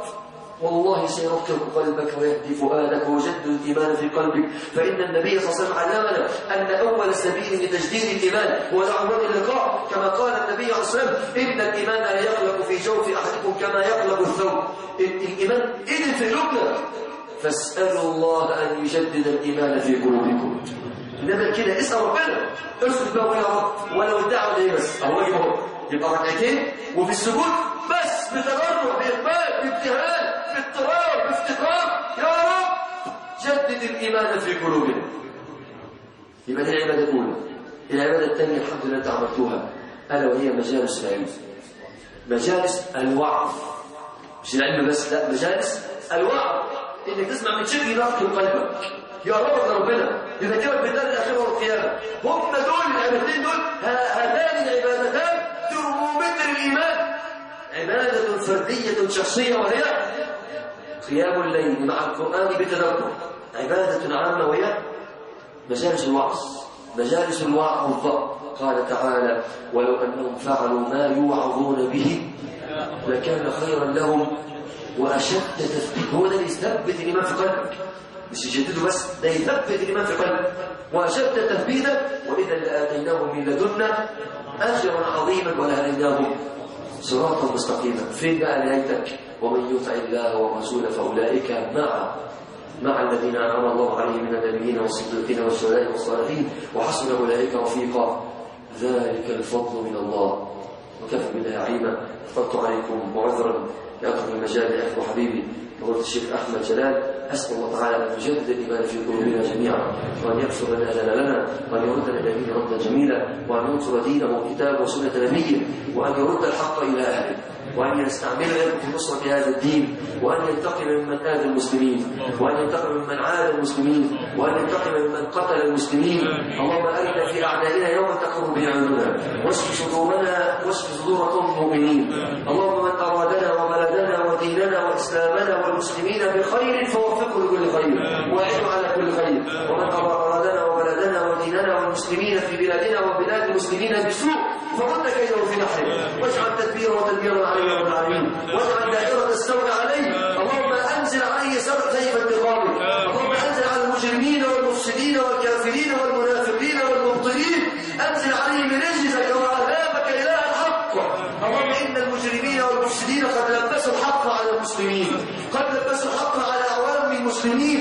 والله سيركب قلبك ويهدي فؤادك ويجدد الإيمان في قلبك. فإن النبي صلى الله عليه وسلم علمنا أن أول سبيل لتجديد الإيمان هو دعوة اللقاء. كما قال النبي عليه الصلاة والسلام إن الإيمان لا يخلق في جوف أحدكم كما يخلق الثوب. الإيمان إذن في قلوبنا فاسألوا الله أن يجدد الإيمان في قلوبكم. إنما كده اسأل ربنا. ارسل بقى يا رب. ولو الدعوة دي بس؟ أهو يبقى ركعتين. وفي السجود بس بتضرع بإقبال بابتهال. باضطرار بافتقار يا رب جدد الإيمان في قلوبنا. يبقى دي العبادة الأولى. العبادة الثانية الحمد لله انت عملتوها. ألا وهي مجالس العلم. مجالس الوعظ. مش العلم بس لا مجالس الوعظ. إنك تسمع من شيء ينقل قلبك. يا رب ربنا. يذكرك بالدار الاخره والقيامه هم دول العبادتين دول هاتان العبادتان ترمومتر الإيمان. عبادة فردية شخصية وهي قيام الليل مع القرآن بتدبر عبادة عامة وهي مجالس الوعظ. مجالس الوعظ قال تعالى ولو أنهم فعلوا ما يوعظون به لكان خيرا لهم وأشد تثبيت. هو ده اللي يثبت الإيمان في قلبك. مش يجدده بس ده يثبت الإيمان في قلبك. وأشد تثبيتا وإذا لاتيناهم من لدنا أجرا عظيما ولهديناهم صراطا مستقيما. فين بقى نهايتك؟ ومن يطع الله ورسوله فأولئك مع مع الذين أنعم الله عليهم من النبيين والصديقين والشهداء والصالحين وحسن أولئك رفيقا. ذلك الفضل من الله. وكفى بالله عيما. افترضت عليكم وعذرا لاقرب المجال اخو حبيبي. فضيلة الشيخ أحمد جلال أسأل الله تعالى أن يجدد الإيمان في قلوبنا جميعا. وأن يغفر لنا لنا وأن يردنا دينه ردا جميلا. وأن ينصر دينه وكتابه وسنة نبيه. وأن يرد الحق إلى أهله. وأن يستعملهم في نصرة هذا الدين وأن ينتقم ممن آذى المسلمين وأن ينتقم ممن عاد المسلمين وأن ينتقم ممن قتل المسلمين. اللهم أرنا في أعدائنا يوم تقر به عيوننا واشف صدورنا واشف صدور قوم المؤمنين. اللهم من أرادنا وبلدنا وديننا وإسلامنا والمسلمين بخير فوفقه لكل خير وأعينه على كل خير. ومن وديننا والمسلمين في بلادنا وبلاد المسلمين بسوء فرد كيده في نحره. واجعل تدبيره وتدبيرا عليه رب العالمين. واجعل دائرة السوء عليه. اللهم أنزل عليه سيف انتقامك اللهم أنزل على المجرمين والمفسدين والكافرين والمنافقين والمبطلين. أنزل عليهم رجزك وعذابك اله الحق اللهم إن المجرمين والمفسدين قد لبسوا الحق على المسلمين. قد لبسوا الحق على أعوام المسلمين.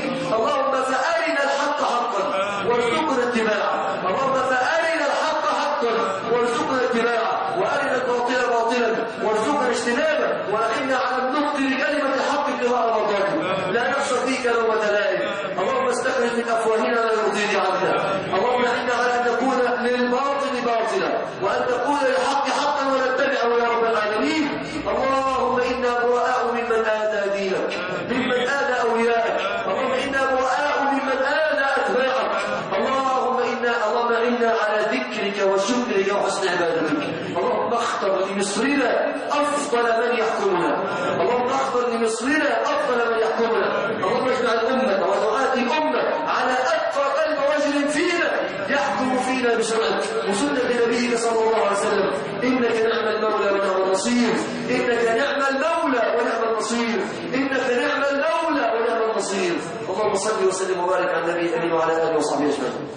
لا لومه لائم اللهم استخرج من أفواهنا ما يرضيك عنا اللهم اعنا على أن نكون للباطل باطلا وأن نقول للحق حقا ونتبعه يا رب العالمين. اللهم إنا براء ممن اذى دينك ممن اذى أوليائك. اللهم إنا براء ممن اذى أتباعك. اللهم إنا اللهم إنا على ذكرك وشكرك وحسن عبادتك. اللهم اختر لمصرنا أفضل من يحكمنا. اللهم اختر لمصرنا أفضل من يحكمنا. اللهم اجمع الأمة ودعاه الأمة على اتقى قلب رجل فينا يحكم فينا بشرعك وسنة نبيك صلى الله عليه وسلم. إنك نعم المولى ونعم النصير. إنك نعم المولى ونعم النصير. إنك نعم المولى ونعم النصير. اللهم صل وسلم وبارك على النبي الأمين وعلى آله وصحبه أجمعين.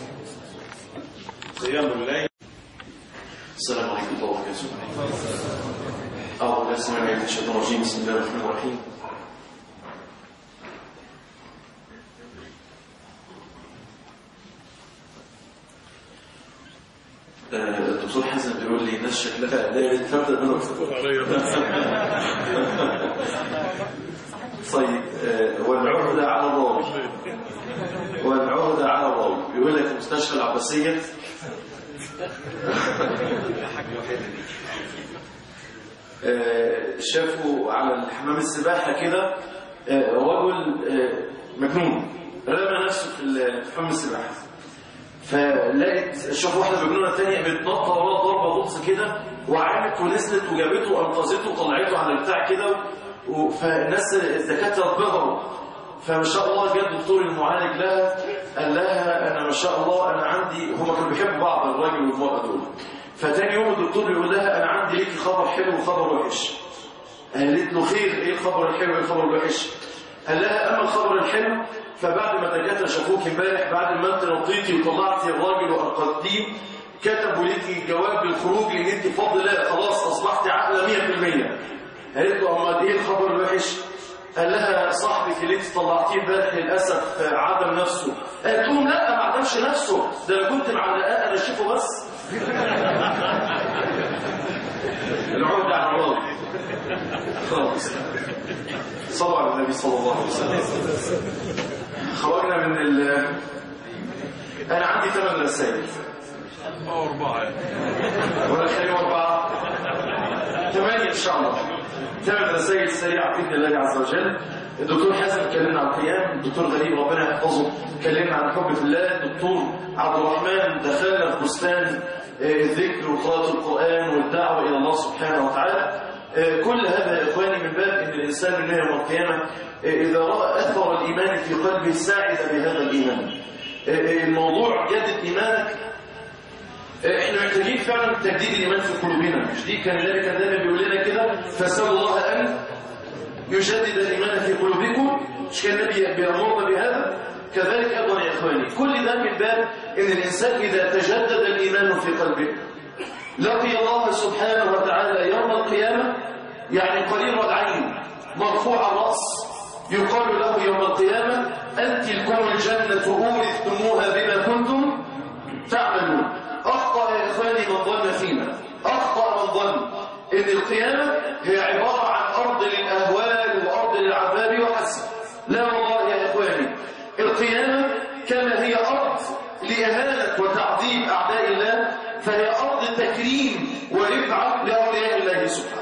قيام الليل. السلام عليكم ورحمة الله وبركاته. أعوذ بالله من الشيطان الرجيم. بسم الله الرحمن الرحيم. الدكتور حسن بيقول لي الناس شكلها لا يتفرد منه طيب آه، والعهدة على الراوي والعهدة على الراوي بيقول لك المستشفى العباسية. آه، شافوا على حمام السباحة كده. آه، رجل مجنون. رمى نفسه في حمام السباحة. فلقيت شاف واحدة مجنونة تانية بتنطط وراه ضربة غطس كده وعامت ونزلت وجابته وانقذته وطلعته على البتاع كده فالناس الدكاترة اتبهروا. فما شاء الله جاء الدكتور المعالج لها قال لها أنا ما شاء الله أنا عندي هما كانوا بيحبوا بعض الراجل والمرأة دول. فتاني يوم الدكتور بيقول لها أنا عندي ليكي خبر حلو وخبر وحش. قالت له خير إيه الخبر الحلو وايه الخبر الوحش؟ قال لها أما الخبر الحلو فبعد ما الدكاتره شافوك امبارح بعد ما انت نطيتي وطلعتي الراجل وانقذتيه كتبوا ليكي جواب للخروج لأن انت بفضل الله خلاص أصبحتي عاقلة 100% قالت له امال إيه الخبر الوحش؟ قال لها صاحبك اللي انت طلعتيه امبارح للأسف عدم نفسه. قالت لهم لا ما عدمش نفسه. ده أنا كنت معلقاه أنا اشوفه بس. العهد عن الله خلاص. صلوا على النبي صلى الله عليه وسلم. خرجنا من ال أنا عندي ثمان رسائل أو أربعة. ولا خليهم أربعة. ثمانية إن شاء الله. ثمان رسائل سريعه بإذن الله عز وجل. الدكتور حازم اتكلمنا عن القيام الدكتور غريب ربنا يحفظه. اتكلمنا عن حب في الله. الدكتور عبد الرحمن دخلنا في بستان آه، الذكر وقراءه القرآن والدعوة إلى الله سبحانه وتعالى. آه، كل هذا يا إخواني من باب إن الإنسان من يوم القيامة آه، إذا رأى أثر الإيمان في قلبه ساعد بهذا الإيمان. آه، آه، الموضوع جدد إيمانك. إحنا محتاجين فعلا تجديد الإيمان في قلوبنا. مش دي كان النبي كان دايما بيقول لنا كده؟ فاسألوا الله أن يجدد الإيمان في قلوبكم. مش كان النبي بيأمرنا بهذا؟ كذلك أيضا يا إخواني كل ده من باب إن الإنسان إذا تجدد الإيمان في قلبه. لقي الله سبحانه وتعالى يوم القيامة يعني قريب العين مرفوع الرأس يقال له يوم القيامة ان تلكم الجنة أورثتموها بما كنتم تعملون. أخطأ يا إخواني من ظن فينا. أخطأ من ظن إن القيامة هي عبارة عن أرض للأهوال وأرض للعذاب وحسب لا والله ورفعة لأولياء الله سبحانه.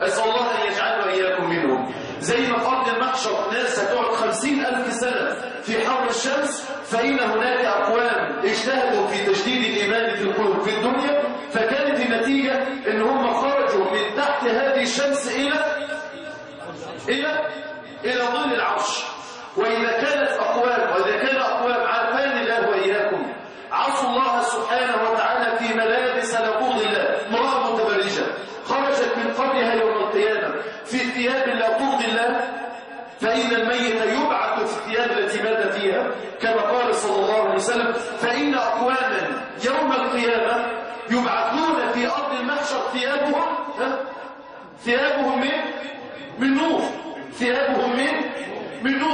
أسأل الله أن يجعلنا وإياكم منهم. زي ما أرض المحشر ناس هتقعد خمسين ألف سنة في حر الشمس فإن هناك أقوام اجتهدوا في تجديد الإيمان في القلوب في الدنيا فكانت النتيجة إن هم خرجوا من تحت هذه الشمس إلى إلى إلى ظل العرش. وإذا كانت أقوام وإذا كان أقوام عافان الله وإياكم عصوا الله سبحانه وتعالى في ملابس لقوض الله امرأة متبرجة خرجت من قبلها يوم القيامة في ثياب لقوض الله فإن الميت يبعث في الثياب التي مات فيها كما قال صلى الله عليه وسلم فإن أقواما يوم القيامة يبعثون في أرض المحشر ثيابهم ها؟ ثيابهم من من نور ثيابهم من من نور.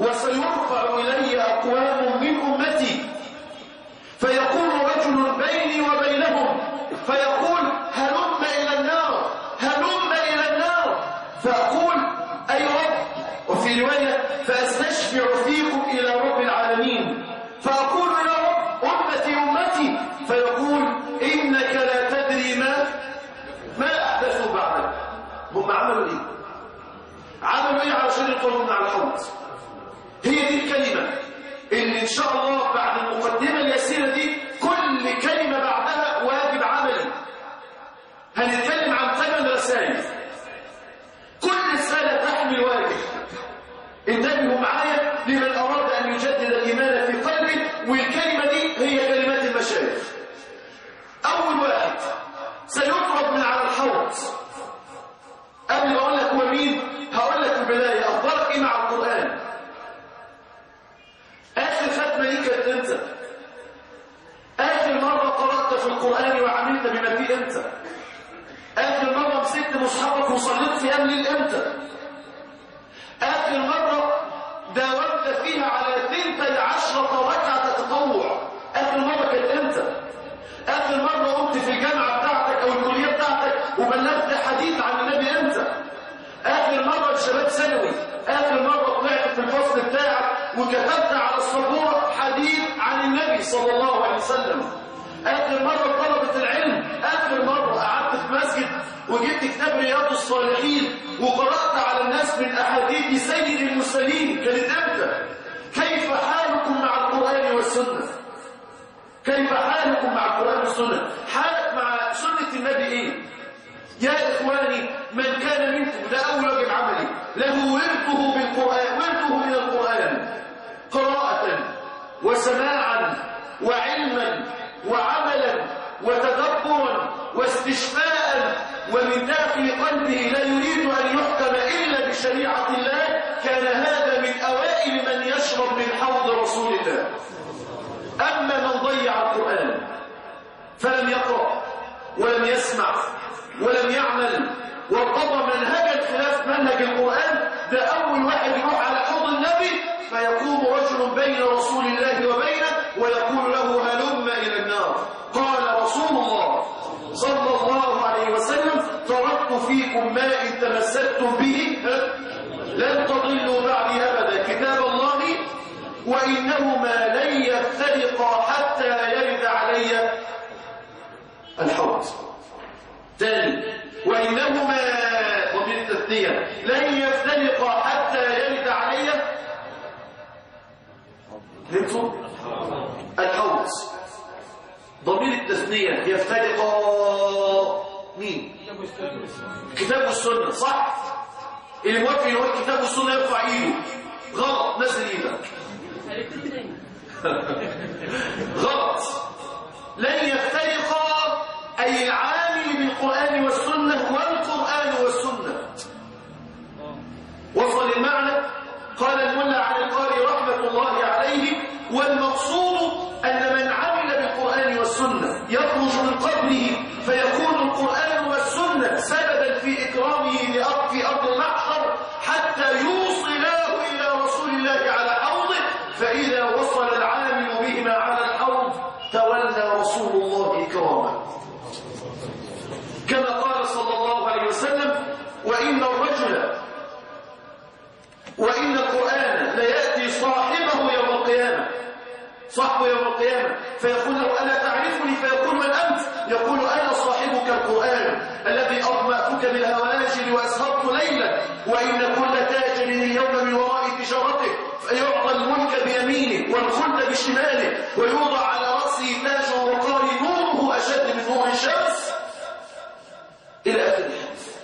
وسيرفع إلي أقوام من أمتي. فيقول فلم يقرأ ولم يسمع ولم يعمل وارتضى منهجا خلاف منهج القرآن ده أول واحد يروح على حوض النبي فيقوم رجل بين رسول الله وبينه ويقول له هلم إلى النار. قال رسول الله صلى الله عليه وسلم تركت فيكم ما إن تمسكتم به لن تضلوا بعدي أبدا. كتاب الله وإنهما لن يفترقا حتى يرد علي الحوض ثاني وإنهما ومن التثنية لن يفترقا حتى يرد علي فهمتوا؟ الحوض ضمير التثنية يفترقا مين؟ كتاب والسنة صح؟ اللي موافق هو الكتاب والسنة يرفع إيده غلط نزل إيدك غلط لن يفترقا أي العامل بالقرآن والسنة والقرآن والسنة. وصل المعنى. قال الملا عن القاري رحمة الله عليه والمقصود أن من عمل بالقرآن والسنة يخرج من قبله فيكون القرآن والسنة سببا في إكرامه لأرض في أرض المحشر حتى يوصلاه إلى رسول الله على حوضه فإذا وصل العامل بهما على الحوض تولى رسول الله إكرامه كما قال صلى الله عليه وسلم وإن الرجل وإن القرآن ليأتي صاحبه يوم القيامة. صاحبه يوم القيامة. فيقول له ألا تعرفني فيقول من أنت? يقول أنا صاحبك القرآن الذي أضمأتك بالهواجر وأسهرت ليلا وإن كل تاجر اليوم من وراء تجارته فيعطى الملك بيمينه والخلد بشماله ويوضع على رأسه تاج وقال نوره أشد من نور الشمس. إلى آخر الحديث.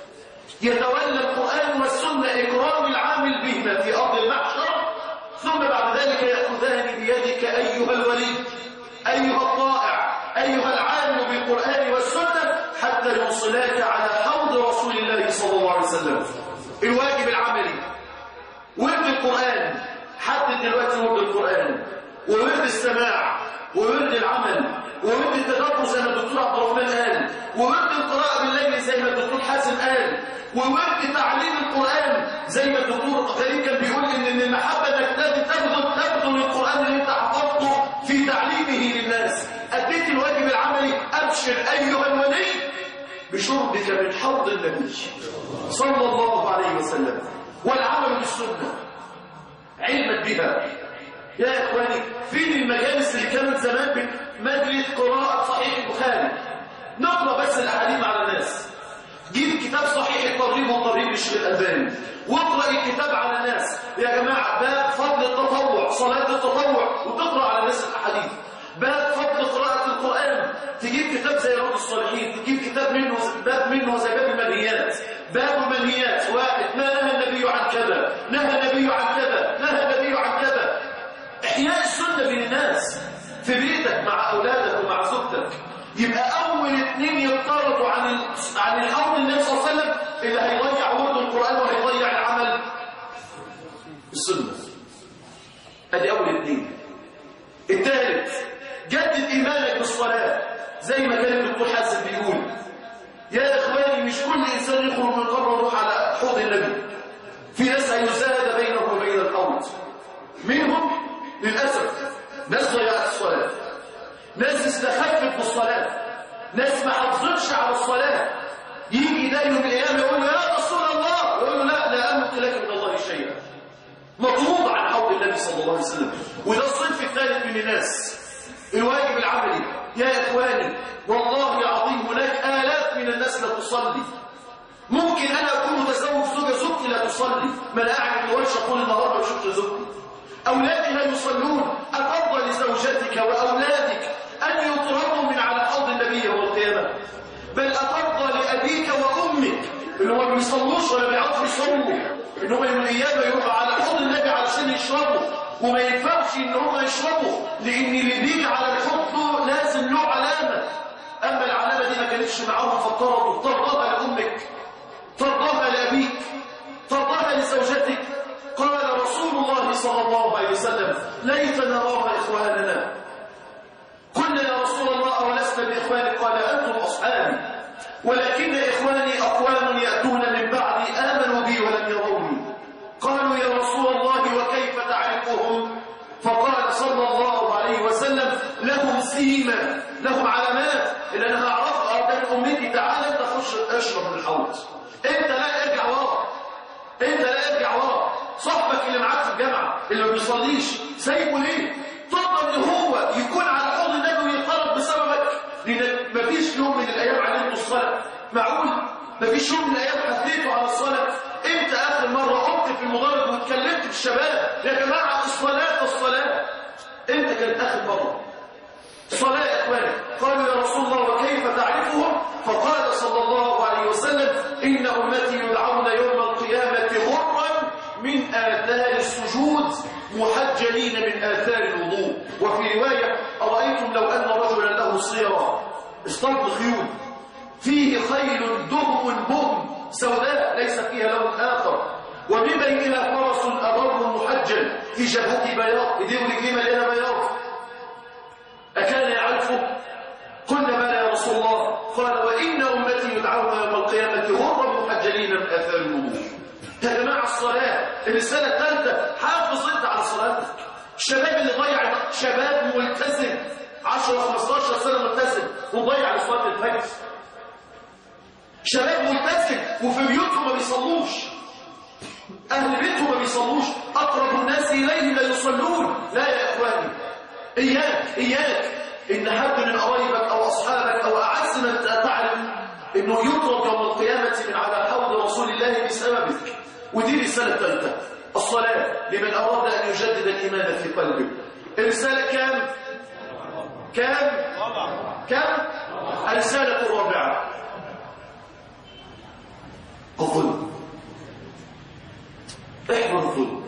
يتولى القرآن والسنة إكرام العامل بهما في أرض المحشر ثم بعد ذلك يأخذان بيدك أيها الولي أيها الطائع أيها العالم بالقرآن والسنة حتى يوصلاك على حوض رسول الله صلى الله عليه وسلم الواجب العملي ورد القرآن. حتى دلوقتي ورد القرآن. وورد السماع وورد العمل وورد التدبر زي ما الدكتور عبد الرحمن قال وورد القراءة بالليل زي ما الدكتور حازم قال وورد تعليم القرآن زي ما الدكتور غريب كان بيقول ان إن المحبة إنك تبذل تبذل القرآن اللي أنت حفظته في تعليمه للناس. أديت الواجب العملي؟ أبشر أيها الولي. بشربك من حوض النبي. صلى الله عليه وسلم. والعمل بالسنة. علما بها. يا إخواني فين المجالس اللي كانت زمان مجلس قراءة صحيح البخاري؟ نقرأ بس الأحاديث على الناس. جيب كتاب صحيح الترغيب والترهيب للشيخ الألباني. واقرأ الكتاب على الناس. يا جماعة باب فضل التطوع صلاة التطوع وتقرأ على الناس الأحاديث. باب فضل قراءة القرآن. تجيب كتاب زي روض الصالحين تجيب كتاب منه باب منه زي باب المنهيات باب المنهيات ادي أول اتنين الثالث جدد إيمانك بالصلاة زي ما كان الدكتور حسن بيقول. يا إخواني مش كل إنسان يخرج من قبره يروح على حوض النبي. في ناس هيزاد بينه وبين الحوض. منهم للأسف ناس ضيعت الصلاة. ناس استخفت بالصلاة. ناس ما حافظتش على الصلاة. يجي ده يوم القيامة يقول يا رسول الله يقول له لا لا أملك لك من الله شيئا. مطلوب عن حوض النبي صلى الله عليه وسلم. وده الصنف الثالث من الناس. الواجب العملي. يا إخواني والله العظيم هناك آلاف من الناس لا تصلي. ممكن أنا أكون متزوج زوجة زوجتي لا تصلي. ما أنا قاعد في الورشة طول النهار ما بشوفش زوجتي. أولادي لا يصلون. أفضل لزوجتك وأولادك أن يطردوا من على حوض النبي يوم القيامة. بل أفضل لأبيك وأمك. هم ما بيصلوش ولا بيعرفوا يصلوا. إن هم يوم القيامة يروحوا على حوض النبي علشان يشربوا وما ينفعش إن هم يشربوا لأن اللي بيجي على الحوض لازم له علامة. أما العلامة دي ما كانتش معاهم فاضطروا ترضاها احذر الظلم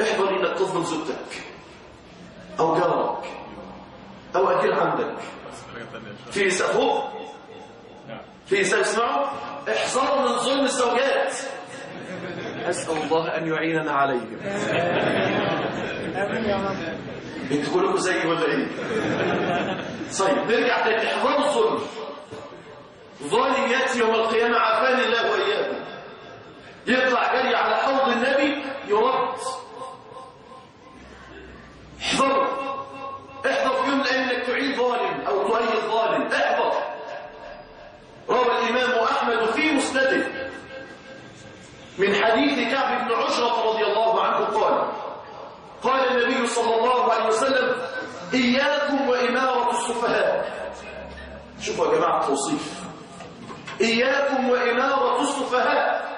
احذر انك تظلم زوجتك أو جارك أو أكل عندك. في رسالة فوق في اسمعوا. احذروا من ظلم الزوجات. أسأل الله أن يعيننا عليهم. أنتوا كلكم زيي ولا إيه؟ طيب نرجع تاني. احذروا الظلم. ظالم ياتي يوم القيامة عافاني الله وإياكم يطلع جري على حوض النبي يرد احذروا احذر في يوم انك تعيد ظالم أو تؤيد ظالم. احذر روى الإمام أحمد في مسنده. من حديث كعب بن عشرة رضي الله عنه قال قال النبي صلى الله عليه وسلم إياكم وإمارة السفهاء. شوفوا يا جماعة توصيف. إياكم وإمارة السفهاء.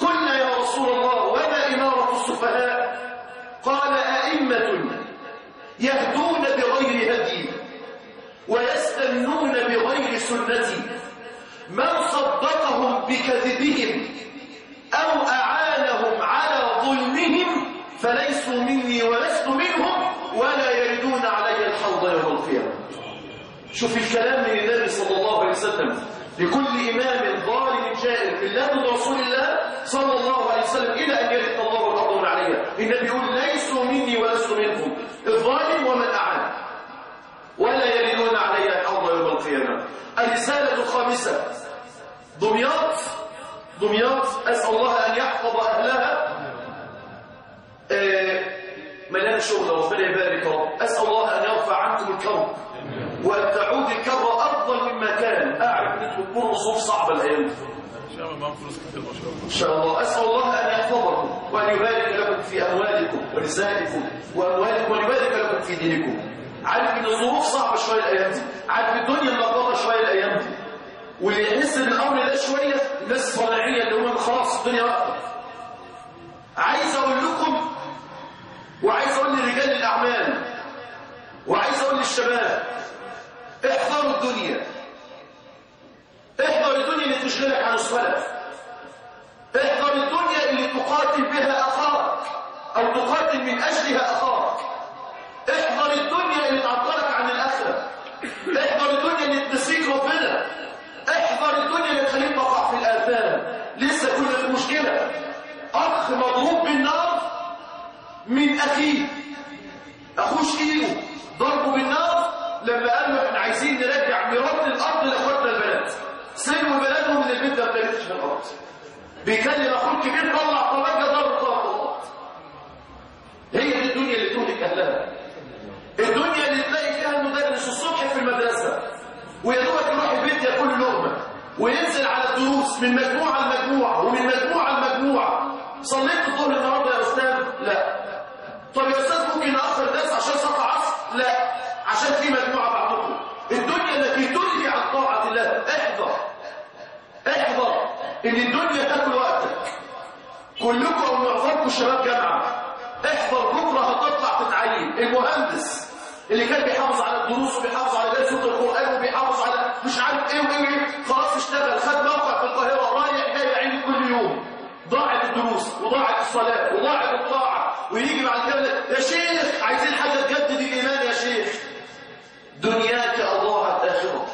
قلنا يا رسول الله وما إمارة السفهاء؟ قال أئمة يهدون بغير هدي ويستنون بغير سنتي. من صدقهم بكذبهم أو أعانهم على ظلمهم فليسوا مني ولست منهم ولا يردون علي الحوض يوم القيامة. شوف الكلام من النبي صلى الله عليه وسلم. لكل إمام ظالم جائر من رسول الله صلى الله عليه وسلم إلى أن يرث الله الأرض من عليها. النبي يقول ليسوا مني ولست منهم الظالم ومن أعان ولا يردون علي الحوض يوم القيامة. الرسالة الخامسة. دمياط. دمياط. أسأل الله أن يحفظ أهلها. آه، مليان شغل. ربنا يبارك أسأل الله أن يرفع عنكم الكرب. وأن تعود الكرة أنكم تمروا ظروف صعبة الأيام دي ما شاء الله. شاء الله أن يحفظكم وأن يبارك لكم في أموالكم ونسائكم وأموالكم وأن يبارك لكم في دينكم. عارف إن الظروف صعبة شوية الأيام دي. عارف الدنيا ملخبطة شوية الأيام دي. واللي يحس إن الأمر ده شوية الناس الصناعية اللي هم خلاص الدنيا واقفة عايز أقول لكم وعايز أقول لرجال الأعمال وعايز أقول للشباب احذروا الدنيا. تشغلك عن الصلاة احذر الدنيا اللي تقاتل بها أخاك أو تقاتل من أجلها أخاك. احذر الدنيا اللي تعطلك عن الآخرة. احذر الدنيا اللي تنسيك ربنا. احذر الدنيا اللي تخليك تقع في الآثام لسه كل في مشكلة. أخ مضروب بالنار من أخيه. أخوه شقيقه ضربه بالنار لما قالوا إحنا عايزين نرجع ميراث الأرض لأخواتنا البنات سلموا بلادهم من البيت ده ما في الأرض. بيكلم أخوه الكبير طلع طبقة ضرب الأرض هي دي الدنيا اللي تهلك أهلها. الدنيا اللي تلاقي فيها المدرس الصبح في المدرسة ويا دوبك يروح البيت ياكل لقمة وينزل على الدروس من مجموعة لمجموعة ومن مجموعة لمجموعة صليت الظهر النهارده يا أستاذ؟ لا. طب يا أستاذ ممكن أخر درس عشان صلاة عصر؟ لا. عشان في مجموعة بعضكم. الدنيا التي تلهي عن طاعة الله. احذر. احذر ان الدنيا تاكل وقتك. كلكم أو معظمكم شباب جامعة. احذر بكرة هتطلع تتعين. المهندس اللي كان بيحافظ على الدروس وبيحافظ على درس القرآن وبيحافظ على مش عارف إيه وايه خلاص اشتغل خد موقع في القاهرة رايح جاي عيني كل يوم. ضاعت الدروس وضاعت الصلاة وضاعت الطاعة. ويجي بعد كده يا شيخ عايزين حاجة تجدد الإيمان يا شيخ. دنياك أضاعت آخرتك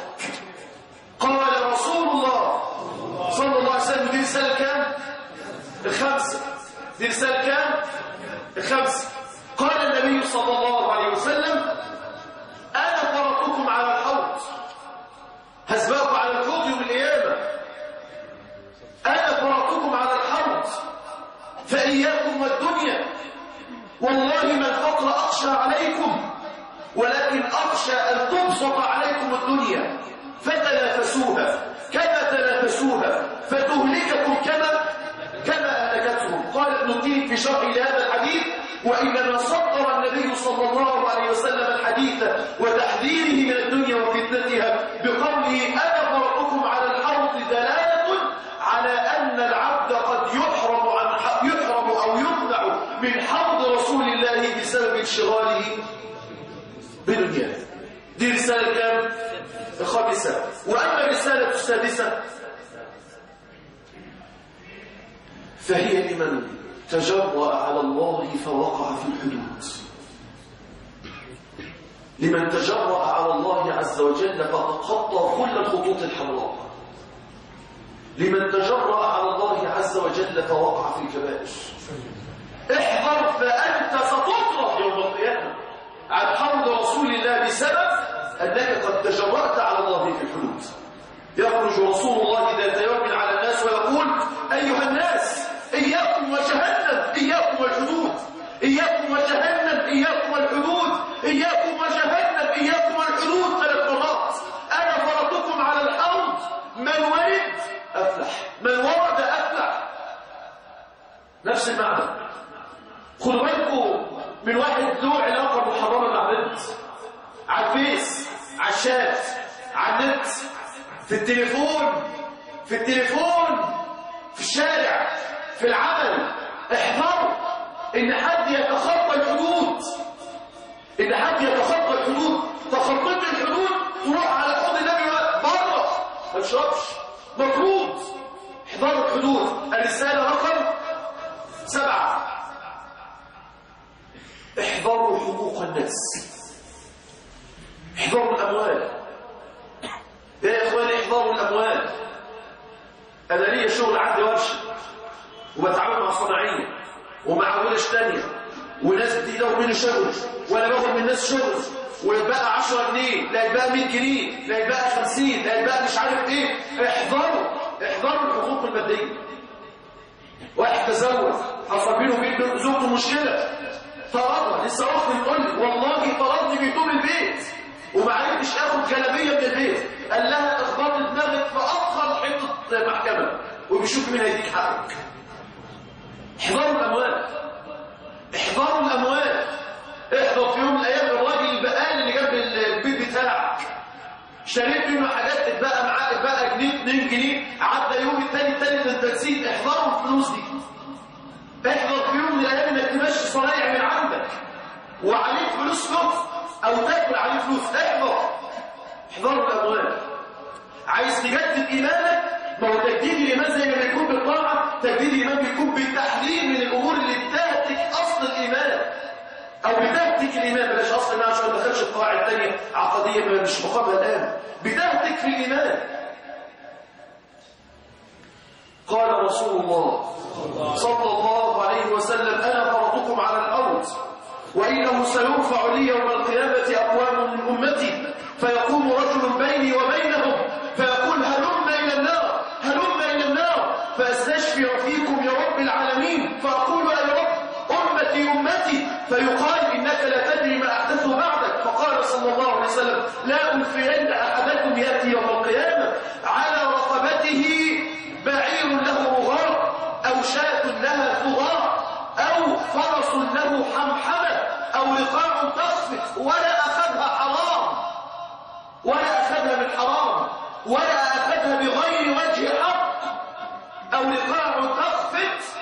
قال رسول الله صلى الله عليه وسلم دي رسالة كام؟ الخمسة دي رسالة كام؟ الخمسة قال النبي صلى الله عليه وسلم أنا فرطكم على الحوض. هسبقكم على الحوض يوم القيامة. أنا فرطكم على الحوض. فإياكم والدنيا. والله ما الفقر أخشى عليكم ولكن أخشى أن تبسط عليكم الدنيا. فتنافسوها كما تنافسوها؟ فتهلككم كما في شرح لهذا الحديث وإنما صدر النبي صلى الله عليه وسلم الحديث وتحذيره من الدنيا وفتنتها بقوله أنا فرقكم على الحوض دلالة على أن العبد قد يحرم عن يحرم أو يمنع من حوض رسول الله بسبب انشغاله بدنياه دي رسالة كام؟ الخامسة. وأما الرسالة السادسة فهي لمن؟ تجرأ على الله فوقع في الحدود. لمن تجرأ على الله عز وجل فتخطى كل الخطوط الحمراء. لمن تجرأ على الله عز وجل فوقع في الكبائر احذر فأنت ستطرد يوم القيامة. عن حوض رسول الله بسبب أنك قد تجرأت على الله في الحدود. يخرج رسول الله ذات يوم على الناس ويقول أيها الناس إياكم وجهنم إياكم والحدود إياكم وجهنم إياكم والحدود إياكم وجهنم إياكم والحدود ثلاث مرات أنا فرضكم على الحوض من ورد أفلح. من ورد أفلح. نفس المعنى. خدوا بالكم من واحد له علاقة محرمة مع بنت. على الفيس على الشات على النت في التليفون في التليفون في الشارع. في العمل احذروا إن حد يتخطى الحدود. إن حد يتخطى الحدود. تخطيت الحدود تروح على حوض النبي بره. ما تشربش. مطرود احذروا الحدود. الرسالة رقم سبعة. احذروا حقوق الناس. احذروا الأموال. يا إخواني احذروا الأموال. أنا ليا شغل عندي ورشه وبتعامل مع صناعيه ومع ورش تانية. وناس بتيجي مني شغل؟ وأنا باخد من الناس شغل. ويبقى 10 جنيه لا يبقى 100 جنيه لا يبقى 50 لا يبقى مش عارف إيه. احذروا احذروا الحقوق المادية. واحد تزوج حصل بينه وبين زوجته مشكلة. طردها لسه أختي بتقول لي والله طردني من طول البيت. وما عرفتش آخد جلابيه من البيت. قال لها أخبار دماغك في ادخل حتة محكمة. وبيشوف مين هيديك حقك. احذروا الأموال. احذروا الأموال. احذر في يوم من الأيام الراجل البقال اللي جنب البيت بتاعك اشتريت منه حاجات اتبقى معاه اتبقى جنيه 2 جنيه. عدى يوم التاني التالت انت نسيت احذروا الفلوس دي. احذر في يوم من الأيام إنك تمشي صنايع من عندك. وعليك فلوس نقص أو تاكل عليه فلوس احذر احذروا الأموال. عايز تجدد إيمانك؟ ما هو تجديد الإيمان زي ما بيكون بالطاعه تجديد الإيمان بيكون بالتحليل من الأمور اللي بتهتك أصل الإيمان. أو بتهتك الإيمان. بلاش أصل الإيمان عشان ما دخلش القواعد الثانية عقدية ما مش مقامها الآن. بتهتك في الإيمان. قال رسول الله صلى الله عليه وسلم أنا فرطكم على الأرض وإنه سيرفع لي يوم القيامة أقوام من امتي فيقوم رجل بيني وبينهم فيقول هلم إلى النار هلم إلى فاستشفي فيكم يا رب العالمين. فأقول يا رب امتي أمتي. فيقال إنك لا تدري ما احدثه بعدك. فقال صلى الله عليه وسلم لا الفين أحدكم يأتي يوم القيامة على رقبته بعير له رغاء أو شاة لها ثغاء أو فرس له حمحمة أو لقاع تخفت ولا أخذها حرام. ولا أخذها من حرام. ولا اخذها بغير وجه حق أو لقاع تخفت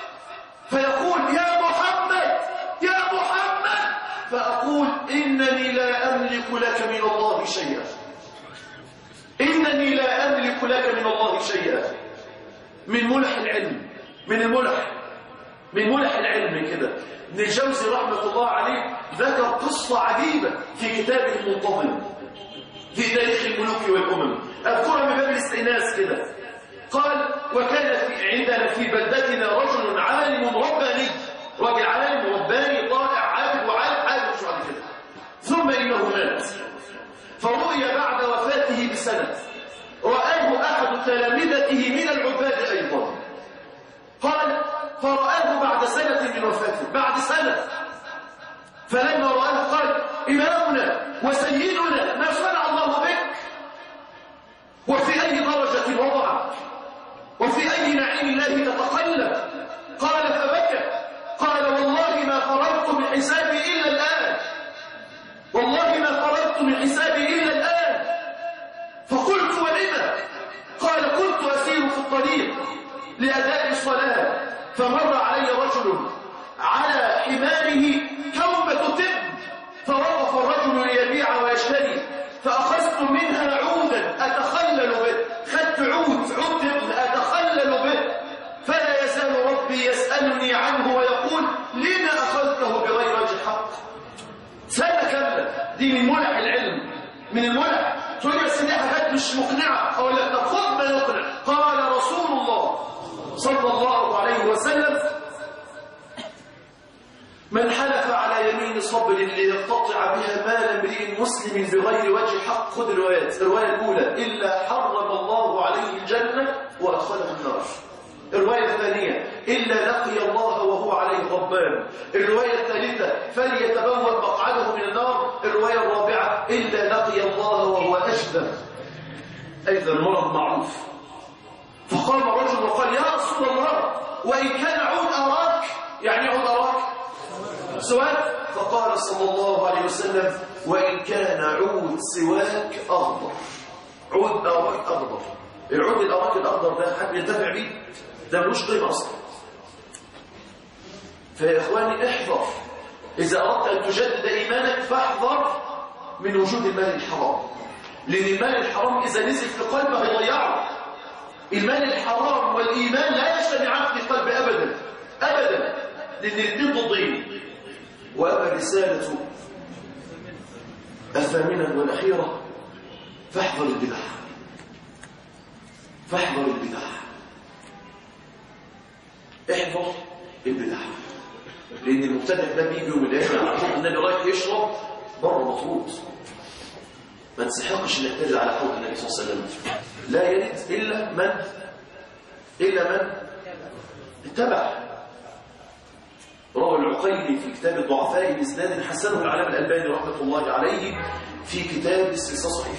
فيقول يا محمد يا محمد فأقول إنني لا أملك لك من الله شيئا. إنني لا أملك لك من الله شيئا. من ملح العلم من الملح من ملح العلم كده. ابن الجوزي رحمة الله عليه ذكر قصة عجيبة في كتابه المنتظم في تاريخ الملوك والأمم. أذكرها من باب الاستئناس كده. قال وكان في عندنا في بلدتنا رجل عالم رباني. راجل عالم رباني طائع عابد وعالم عالم مش بعد كده ثم إنه مات. فرؤي بعد وفاته بسنة. رآه أحد تلامذته من العباد أيضا. قال فرآه بعد سنة من وفاته. بعد سنة. فلما رآه قال إمامنا وسيدنا ما صنع الله بك؟ وفي أي درجة نعيم الله تتقلب قال فبكى. قال والله ما فررت من حسابي إلا الآن. والله ما فررت من حسابي إلا الآن فقلت ولما قال كنت أسير في الطريق لأداء الصلاة فمر علي رجل على حماره كومة تب فوقف الرجل ليبيع ويشتري فأخذت منها عودا أتخلل به خدت عود عود ابن أتخلل به فلا يزال ربي يسألني عنه ويقول لما أخذته بغير وجه حق سنة كاملة دي من ملح العلم من الملح تقول لي بس دي حاجات مش مقنعة أقول لك طب خد ما يقنع قال رسول الله صلى الله عليه وسلم من حلف على يمين صبر ليقتطع بها مال امرئ مسلم بغير وجه حق خذ الروايات. الرواية الأولى إلا حرم الله عليه الجنة وأدخله النار. الرواية الثانية إلا لقي الله وهو عليه غضبان. الرواية الثالثة فليتبوأ مقعده من النار. الرواية الرابعة إلا لقي الله وهو أشبه. أيضا مرض معروف. فقام رجل وقال يا رسول الله وإن كان عود أراك. يعني عود أراك؟ سواك فقال صلى الله عليه وسلم وإن كان عود سواك أخضر عود أراك أخضر العود الأراك الأخضر ده حد ينتفع بيه؟ ده ملوش قيمة أصلا. فيا إخواني احذر. إذا أردت أن تجدد إيمانك فاحذر من وجود المال الحرام. لأن المال الحرام إذا نزل في قلبه هيضيعه. المال الحرام والإيمان لا يجتمعان في القلب أبدا. أبدا. لأن الاثنين ضدين. وأما الرسالة الثامنة والأخيرة فاحذر البدع. فاحذر البدع. احذر البدع. لأن المبتدع ده بيجي الآخر على حوض النبي رايح يشرب بره مطرود. ما تستحقش إنك ترجع على حوض النبي صلى الله عليه وسلم. لا يرد إلا من؟ إلا من؟ اتبع. روى العقيلي في كتاب الضعفاء بإسناد حسنه العلامة الألباني رحمة الله عليه في كتاب السلسلة صحيح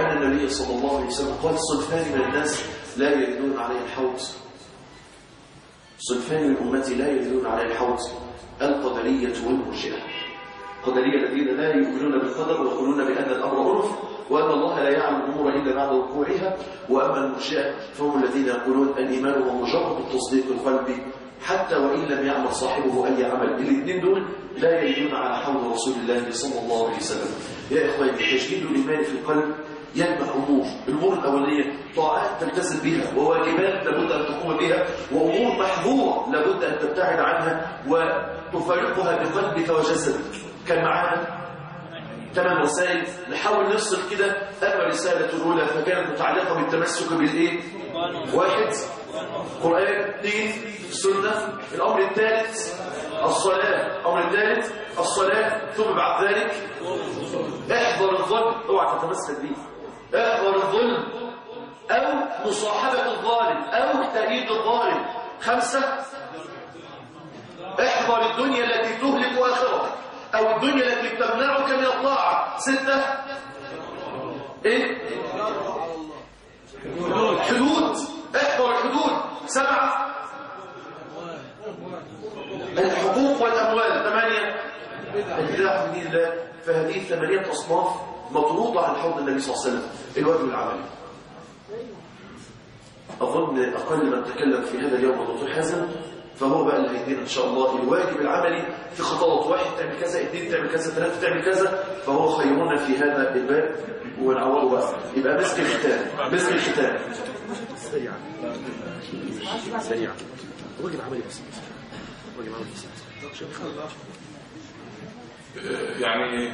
أن النبي صلى الله عليه وسلم قال صنفان من الناس لا يردون عليه الحوض صنفان من أمتي لا يردون عليه الحوض القدرية والمرجئة القدرية الذين لا يؤمنون بالقدر ويقولون بأن الأمر عرف وأن الله لا يعلم الأمور إلا بعد وقوعها. وأما المرجئة فهم الذين يقولون الإيمان هو مجرد التصديق القلبي حتى وإن لم يعمل صاحبه أي عمل. الاثنين دول لا يريدون على حول رسول الله صلى الله عليه وسلم. يا إخواني تجديد الإيمان في القلب يجمع أمور الأمور الأولية طاعات تلتزم بها وواجبات لابد أن تقوم بها وأمور محظورة لابد أن تبتعد عنها وتفارقها بقلبك وجسدك. كان معانا ثمان رسائل نحاول نفصل كده. أما الرسالة الأولى فكانت متعلقة بالتمسك بالإيه؟ واحد. قرآن اثنين السنة الأمر الثالث الصلاة. الأمر الثالث الصلاة. ثم بعد ذلك احذر الظلم. اوعى تتمسك به احذر الظلم. أو مصاحبة الظالم. أو تأييد الظالم. خمسة احذر الدنيا التي تهلك آخرتك. أو الدنيا التي تمنعك من الطاعة. ستة إيه؟ حدود. احذر الحدود. سبعة. الحقوق والأموال. ثمانية. البدع في دين الله. فهذه ثمانية أصناف مطروطة عن حوض النبي صلى الله عليه وسلم. الواجب العملي. أظن أقل من تكلم في هذا اليوم الدكتور حازم فهو بقى اللي هيدينا إن شاء الله الواجب العملي في خطوات واحد تعمل كذا اثنين تعمل كذا ثلاثة تعمل كذا. فهو خيرنا في هذا الباب ونعوضه بقى. يبقى مسك الختام. مسك الختام. سريعا سريعا واجب عملي بسيط واجب عملي بسيط الله يعني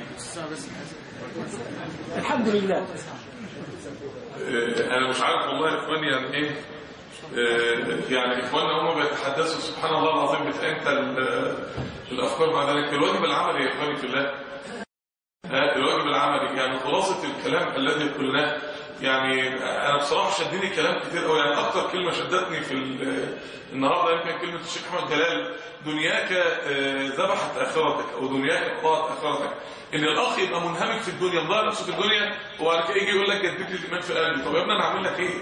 الحمد لله. آه، أنا مش عارف والله يا إخواني يعني إيه. آه، يعني إخواننا هم بيتحدثوا سبحان الله العظيم بتأنت الأفكار مع ذلك. الواجب العملي يا إخواني في الله. آه، الواجب العملي يعني خلاصة الكلام الذي قلناه يعني أنا بصراحة شدني كلام كتير قوي يعني أكتر كلمة شدتني في ال- النهارده يمكن كلمة الشيخ أحمد جلال دنياك آه، ذبحت آخرتك أو دنياك اقطعت آخرتك. إن الأخ يبقى منهمك في الدنيا مضيع نفسه في الدنيا وبعد كده يجي يقول لك جدد لي الإيمان في قلبي. طب يا ابني أنا هعمل لك إيه؟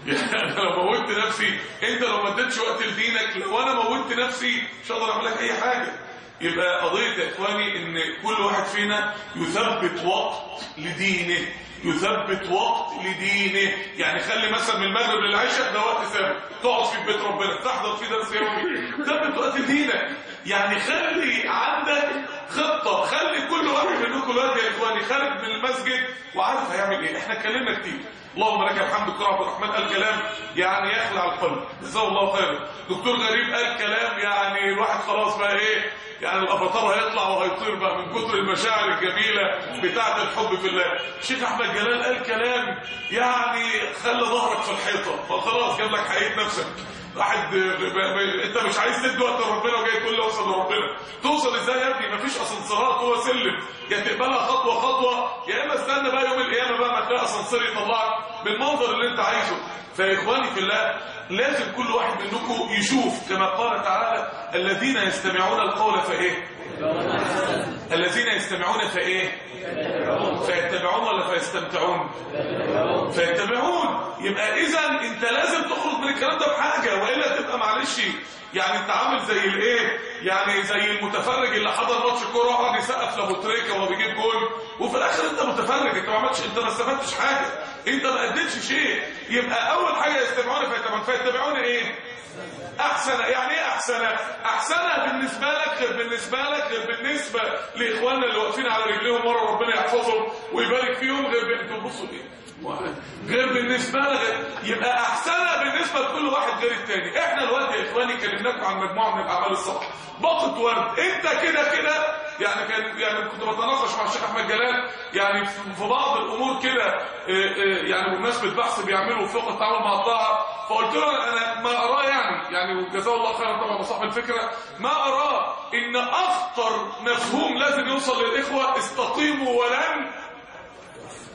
يعني أنا لو موتت نفسي أنت لو ما اديتش وقت لدينك لو أنا موتت نفسي مش هقدر أعمل لك أي حاجة. يبقى قضية يا إخواني إن كل واحد فينا يثبت وقت لدينه. يثبت وقت لدينه. يعني خلي مثلا من المغرب للعشاء ده وقت ثابت. تقعد في بيت ربنا تحضر فيه درس يومي. ثبت وقت لدينك. يعني خلي عندك خطة. خلي كل واحد منكم دلوقتي يا إخواني خارج من المسجد. وعارف هيعمل إيه؟ إحنا اتكلمنا كتير. اللهم لك الحمد دكتور عبد الرحمن قال كلام يعني يخلع القلب. جزاه الله خيرا. دكتور غريب قال كلام يعني الواحد خلاص بقى إيه؟ يعني الافاتار هيطلع وهيطير بقى من كتر المشاعر الجميلة بتاعة الحب في الله. الشيخ أحمد جلال قال كلام يعني خلى ظهرك في الحيطة. فخلاص جاب لك حقيقة نفسك. واحد انت مش عايز تدي وقت لربنا وجاي تقول لي اوصل لربنا. توصل إزاي يا ابني؟ مفيش اسانسيرات هو سلم. يا تقبلها خطوة خطوة. يا إما استنى بقى يوم القيامة بقى ما تلاقي اسانسير يطلعك بالمنظر اللي انت عايزه. فيا اخواني في الله لازم كل واحد منكم يشوف كما قال تعالى الذين يستمعون القول فإيه؟ الذين يستمعون فإيه؟ فيتبعون ولا فيستمتعون؟ فيتبعون. يبقى اذا أنت لازم تخرج من الكلام ده بحاجة وإلا تبقى معلش يعني انت عامل زي الايه؟ يعني زي المتفرج اللي حضر ماتش كورة وقعد يسقف لأبو تريكة وهو بيجيب جول وفي الآخر أنت متفرج أنت ما عملتش أنت ما استفدتش حاجة. أنت ما أديتش شيء. يبقى أول حاجة يستمعون فيتبعون فيتبعون إيه؟ أحسن. يعني إيه أحسن؟ احسنها بالنسبة لك غير بالنسبة لك غير بالنسبة لإخواننا اللي واقفين على رجليهم ورا ربنا يحفظهم ويبارك فيهم غير أنتوا بصوا إيه غير بالنسبة لك يبقى أحسنها بالنسبة لكل واحد غير التاني. إحنا دلوقتي يا إخواني كلمناكم عن مجموعة من الأعمال الصالحة. باقه ورد. أنت كده كده يعني كان يعني كنت بتناقش مع الشيخ أحمد جلال. يعني في- بعض الأمور كده آه، آه، يعني بمناسبة بحث بيعملوا فقه التعامل مع الطاعه فقلت له أنا ما أراه يعني. يعني وجزاه الله خيرا طبعا صاحب الفكرة. ما أراه إن أخطر مفهوم لازم يوصل للإخوة استقيموا ولن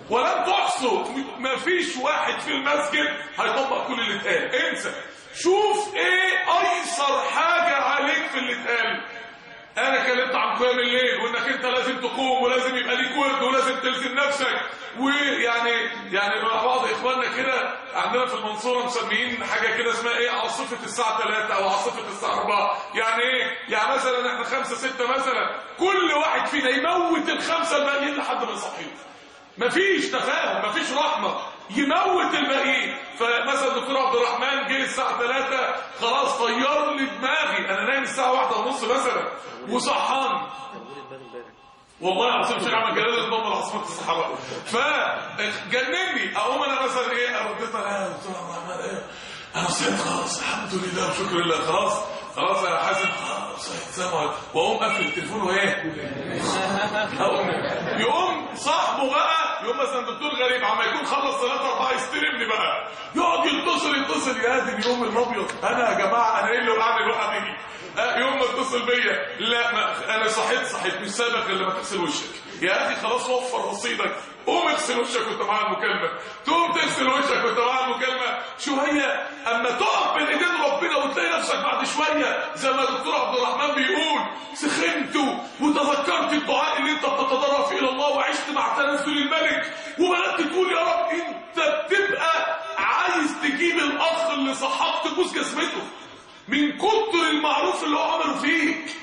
ولن تحصوا. ما فيش واحد في المسجد هيطبق كل اللي اتقال. انسى. شوف إيه ايسر حاجة عليك في اللي اتقال. أنا كلمت عن قيام الليل وانك انت لازم تقوم ولازم يبقى ليك ورد ولازم تلزم نفسك. ويعني يعني مع بعض اخواننا كده عندنا في المنصورة مسميين حاجة كده اسمها إيه عاصفة الساعة 3 أو عاصفة الساعة 4 يعني إيه؟ يعني مثلا إحنا 5 6 مثلا. كل واحد فينا يموت الخمسة الباقيين لحد ما يصحيهم. مفيش تفاهم مفيش رحمة. يموت الباقيين فمثلا دكتور عبد الرحمن جه الساعة 3 خلاص طير لي دماغي. أنا نايم الساعة واحدة ونص مثلا. وصحان. والله العظيم شيخ احمد جلال انضم لعاصمة الصحابة فجنني. أقوم أنا مثلا إيه رديت أنا دكتور عبد الرحمن إيه؟ أنا صحيت خلاص الحمد لله وشكر لله. خلاص خلاص أنا حاسب خلاص وأقوم قافل التليفون وإيه؟ يقوم صاحبه بقى يقوم مثلا دكتور غريب عما يكون خلص ثلاثة أربعة يستلمني بقى. يقعد يتصل يتصل يا دي اليوم الأبيض. أنا يا جماعة أنا إيه اللي دي؟ آه، يوم ما اتصل بيا. لا ما أنا صحيت صحيت. مش سابق غير لما تغسل وشك. يا أخي خلاص وفر رصيدك قوم اغسل وشك وانت معايا المكالمة تقوم تغسل وشك وانت معايا المكالمة شوية أما تقف بين إيدين ربنا وتلاقي نفسك بعد شوية زي ما الدكتور عبد الرحمن بيقول سخنت وتذكرت الدعاء اللي أنت بتتضرع فيه إلى الله وعشت مع تنزل الملك. وبدات تقول يا رب أنت بتبقى عايز تجيب الأخ اللي صحبت تبوس جسمته من كتر المعروف اللي هو عمله فيك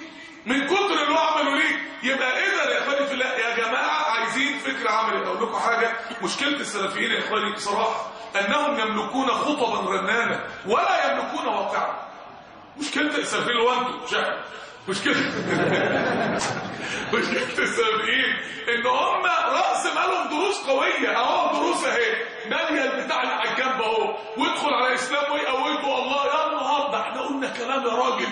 من كتر اللي هو عمله ليك. يبقى قدر يا إخواني في الله. يا جماعة عايزين فكرة عملي. أقول لكم حاجة مشكلة السلفيين يا إخواني بصراحة أنهم يملكون خطبا رنانه ولا يملكون واقعا. مشكلة السلفيين اللي هو أنتوا مش إحنا مشكلة. مشكلة السلفيين إن هم رأس مالهم دروس قوية. أهو دروس أهي. ماليه البتاع اللي على الجنب أهو. وادخل على إسلام ويقويته الله يا نهار ده إحنا قلنا كلام يا راجل.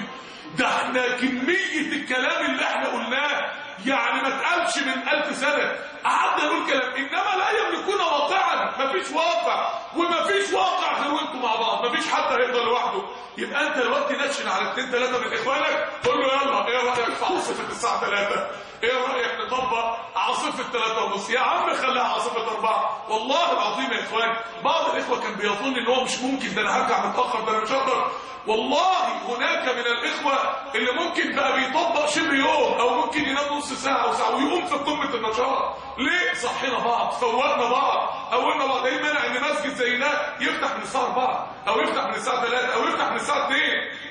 ده إحنا كمية الكلام اللي إحنا قلناه. يعني ما اتقالش من ألف سنة. قعدنا نقول كلام. إنما لا يملكون واقعا. مفيش واقع. ومفيش واقع غير وانتوا مع بعض. مفيش حد هيقدر لوحده. يبقى انت دلوقتي نشن على اثنين ثلاثة من إخوانك قول له يلا إيه رأيك في عاصفة الساعة 3 إيه رأيك نطبق عاصفة 3 ونص؟ يا عم خليها عاصفة 4 والله العظيم يا إخوان بعض الإخوة كان بيظن إن هو مش ممكن ده أنا هرجع متأخر ده أنا مش هقدر. والله هناك من الإخوة اللي ممكن بقى بيطبق شبه يوم أو ممكن ينام نص ساعة أو ساعة ويقوم في قمة النشاط. ليه؟ صحينا بعض فوقنا بعض قولنا بعض. إيه المانع إن مسجد زي ده يفتح من الساعة 4 أو يفتح من الساعة 3 أو يفتح من الساعة 2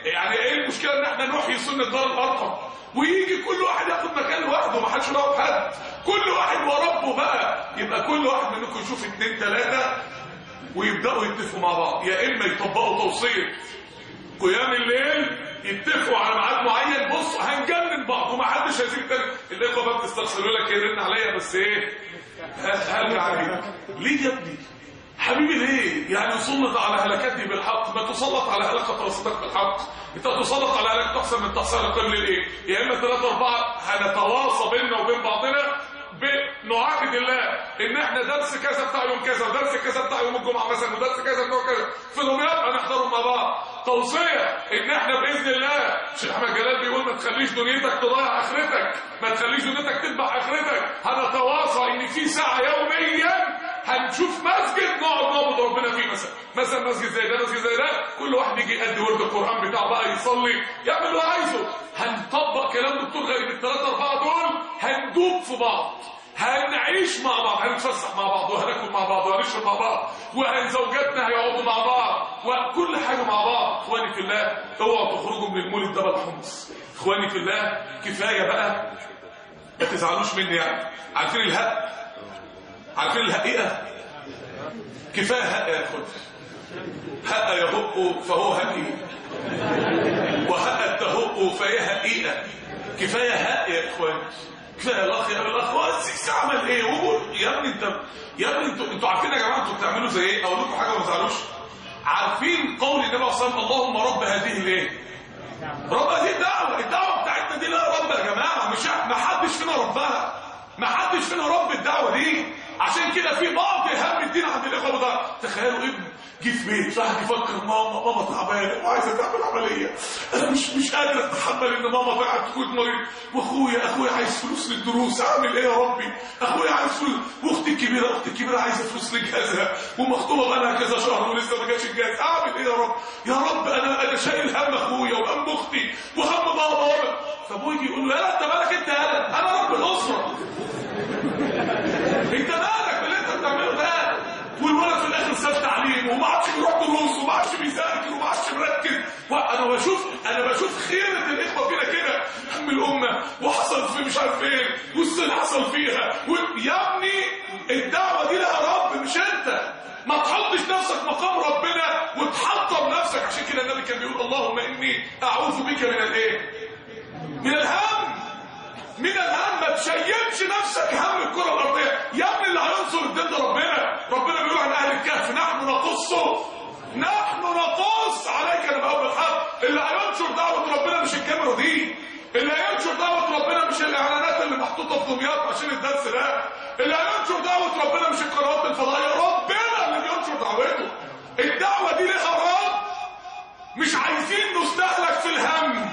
يعني إيه المشكلة إن إحنا نحيي سنة دار الارقم ويجي كل واحد ياخد مكان لوحده ما حدش يراقب حد. كل واحد وربه بقى. يبقى كل واحد منكم يشوف اتنين ثلاثة ويبدأوا يتفقوا مع بعض. يا إما يطبقوا توصية. قيام الليل يتفقوا على ميعاد معين. بصوا هنجنن بعض ومحدش هيسيب تاني الإخوة بقى بتستخسروا لك يرن عليا بس إيه؟ هل عليك ليه يا ابني؟ حبيبي ليه؟ يعني سلط على هلكتي بالحق ما تسلط على هلكة رصيدك بالحق. انت تسلط على هلكة أحسن من تحصل قبل الايه يا إما ثلاثة اربعة هنتواصى بيننا وبين بعضنا بنعاهد الله. إن إحنا درس كذا بتاع يوم كذا ودرس كذا بتاع يوم الجمعة مثلا ودرس كذا بتاع كذا. في دمياط هنحضرهم مع بعض. توصية إن إحنا بإذن الله شيخ أحمد جلال بيقول ما تخليش دنيتك تضيع آخرتك ما تخليش دنيتك تذبح آخرتك. هنتواصى إن في ساعة يوميا هنشوف مسجد نقعد نعبد ربنا فيه مثلا. مثلا مسجد زي ده مسجد زي ده كل واحد يجي يأدي ورد القرآن بتاعه بقى يصلي يعمل اللي عايزه. هنطبق كلام دكتور غريب الثلاثه أربعة دول هندوب في بعض. هنعيش مع بعض هنتفسح مع بعض وهناكل مع بعض وهنشرب مع بعض وزوجاتنا هيقعدوا مع بعض وكل حاجة مع بعض. إخواني في الله اوعوا تخرجوا من المولد ده بالحمص. إخواني في الله كفاية بقى. ما تزعلوش مني يعني. عارفين الهق عارفين الحقيقة كفاية هق يا أخوان. هق يهق فهو هقي وهق التهق فهي هقيقه كفاية هق يا أخوان. كفاية الأخ يا الاخ السيسي عمل إيه؟ وقول. يا ابني انت يا ابني أنتوا أنتوا عارفين يا جماعة أنتوا بتعملوا زي إيه؟ أقول لكم حاجة ما تزعلوش. عارفين قول النبي صلى الله عليه وسلم اللهم رب هذه الايه رب هذه الدعوة. الدعوة بتاعتنا دي لها رب يا جماعة. مش ما حدش فينا ربها. ما حدش فينا رب الدعوة دي. عشان كده في بعض هم الدين عند الإخوة ده تخيلوا ابن جه في بيت راح يفكر ماما ماما تعبانة وعايزة تعمل عملية. أنا مش مش قادر أتحمل إن ماما طلعت تكون مريض. واخويا أخويا عايز فلوس للدروس أعمل إيه يا ربي؟ أخويا عايز فلوس. وأختي الكبيرة أختي الكبيرة عايزة فلوس لجهازها ومخطوبة بقالها كذا شهر ولسه ما جاتش الجهاز أعمل إيه يا رب؟ يا رب أنا أنا شايل هم أخويا وهم أختي وهم بابا. فابوي يقول له يلا انت مالك أنت يالا أنا رب الأسرة. أنت مالك باللي انت بتعمله ده والولد في الآخر ساب تعليم وما عادش بيروح دروس وما عادش بيذاكر وما عادش مركز وأنا بشوف أنا بشوف خيره الاخوه فينا كده. هم الأمة وحصل في مش عارف إيه والسن حصل فيها. يا ابني الدعوة دي لها رب مش أنت. ما تحطش نفسك مقام ربنا وتحطم نفسك. عشان كده النبي كان بيقول اللهم إني أعوذ بك من الإيه؟ من الهم. من الهم ما تشيلش نفسك هم الكرة الأرضية. يا ابني اللي هينصر الدين ده ربنا ربنا بيقول عن أهل الكهف. نحن نقصه. نحن نقص عليك نبأ بالحق اللي هينشر دعوة ربنا مش الكاميرا دي. اللي هينشر دعوة ربنا مش الإعلانات اللي محطوطة في دمياط عشان الدرس ده. اللي هينشر دعوة ربنا مش القنوات الفضائية. ربنا اللي بينشر دعوته الدعوة دي لها رب. مش عايزين نستهلك في الهم.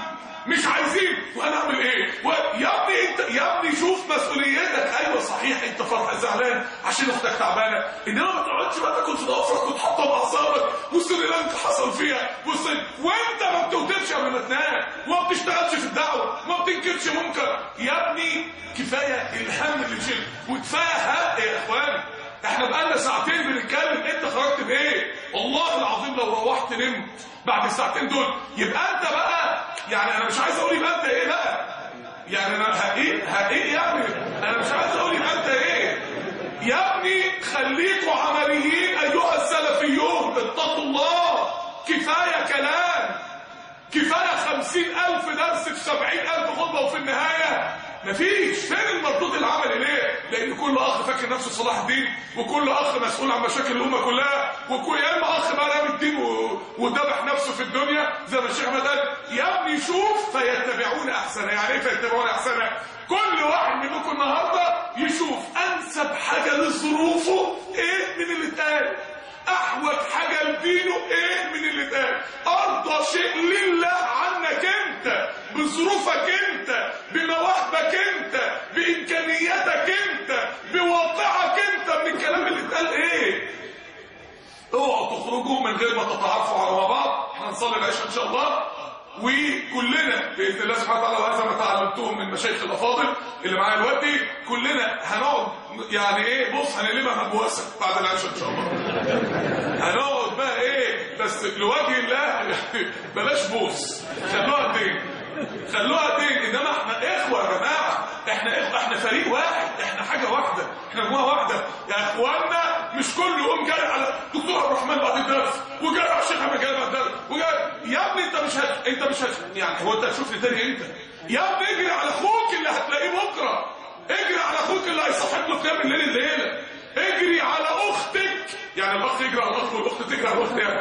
مش عايزين. وهنعمل إيه. يا ابني انت يا ابني شوف مسؤوليتك أيوه صحيح أنت فرح زعلان عشان أختك تعبانة. إنما ما تقعدش بقى تاكل في ضفرك وتحطم أعصابك. وسريلانكا حصل فيها. والصين وأنت ما بتوترش قبل ما تنام. وما بتشتغلش في الدعوة. وما بتنكرش منكر. يا ابني كفاية الهم اللي تشيل وكفايه هق يا إحنا بقالنا ساعتين بنتكلم انت خرجت بايه والله العظيم لو روحت نمت بعد الساعتين دول. يبقى انت بقى يعني أنا مش عايز أقول يبقى انت إيه بقى؟ يعني أنا هقيق هقيق يعني أنا مش عايز أقول يبقى انت إيه؟ يا ابني خليكوا عمليين أيها السلفيون اتقوا الله كفاية كلام. كفاية خمسين ألف درس في سبعين ألف خطبة وفي النهاية مفيش. فين المردود العملي ليه؟ لأن كل أخ فاكر نفسه صلاح الدين وكل أخ مسؤول عن مشاكل الأمة كلها وكل يا إما أخ بقى رامي الدين وذبح نفسه في الدنيا زي ما الشيخ احمد قال يا ابني شوف فيتبعون احسنه يعني إيه فيتبعون احسنه كل واحد منكم النهارده يشوف أنسب حاجة لظروفه إيه من اللي اتقال. أحوج حاجة لدينه إيه من اللي اتقال أرضى شيء لله عنك أنت بظروفك أنت بمواهبك أنت بإمكانياتك أنت بواقعك أنت من الكلام اللي اتقال إيه؟ اوعوا تخرجوا من غير ما تتعرفوا على بعض. هنصلي العشاء إن شاء الله. وكلنا بإذن الله سبحانه وتعالى وهذا ما تعلمتوه من مشايخ الأفاضل اللي معايا دلوقتي كلنا هنقعد يعني إيه بص هنقلبها مبوسه بعد العشاء إن شاء الله. هنقعد بقى إيه بس لوجه الله بلاش بوس. خلوها دين. خلوها دين. إنما إحنا إخوة يا جماعة. إحنا اخوه إحنا فريق واحد إحنا حاجة واحدة إحنا مجموعة واحدة. يا اخوانا مش كل يوم جاي على دكتور عبد الرحمن بعد الدرس وجاي على الشيخ احمد جاي بعد الدرس وجاي يا ابني انت مش هت... انت مش هت... يعني هو انت هتشوفني تاني إمتى؟ يا ابني اجري على أخوك اللي هتلاقيه بكرة. اجري على أخوك اللي هيصاحب له قيام الليل الليلة. اجري على أختك. يعني الاخ يجري على الاخ والاخت تجري على الاخت يعني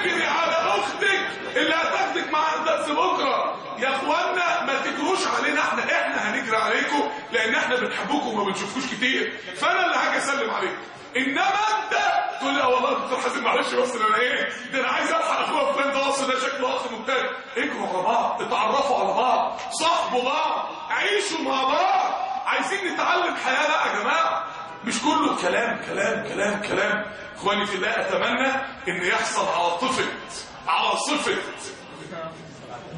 اجري على أختك اللي هتاخدك معاها الدرس بكرة. يا أخوانا ما تجروش علينا إحنا. إحنا هنجري عليكم لأن إحنا بنحبكم وما بنشوفكوش كتير. فأنا اللي هاجي أسلم عليكم إنما أنت تقول لي أه والله دكتور حازم معلش بس أنا إيه؟ ده أنا عايز الحق أخويا فلان ده اصل ده شكله اخ ممتاز. اجروا على بعض اتعرفوا على بعض صاحبوا بعض عيشوا مع بعض. عايزين نتعلم حياة بقى يا جماعة. مش كله كلام كلام كلام كلام. إخواني في الله أتمنى إن يحصل عاطفه عاصفه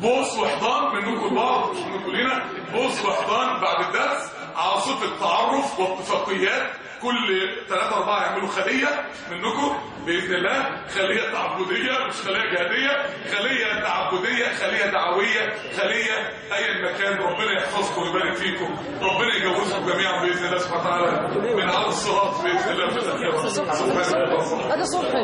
بوس وحضان منكم البعض مش منكم لينا. بوس وحضان بعد الدرس عاصفه تعرف واتفاقيات كل ثلاثة أربعة يعملوا خلية منكم بإذن الله. خلية تعبدية مش خلية جهادية. خلية تعبدية خلية دعوية خلية أي مكان ربنا يحفظكم ويبارك فيكم. ربنا يجوزكم جميعا بإذن الله سبحانه وتعالى. من على الصراط بإذن الله. في وتعالى هذا صبحي.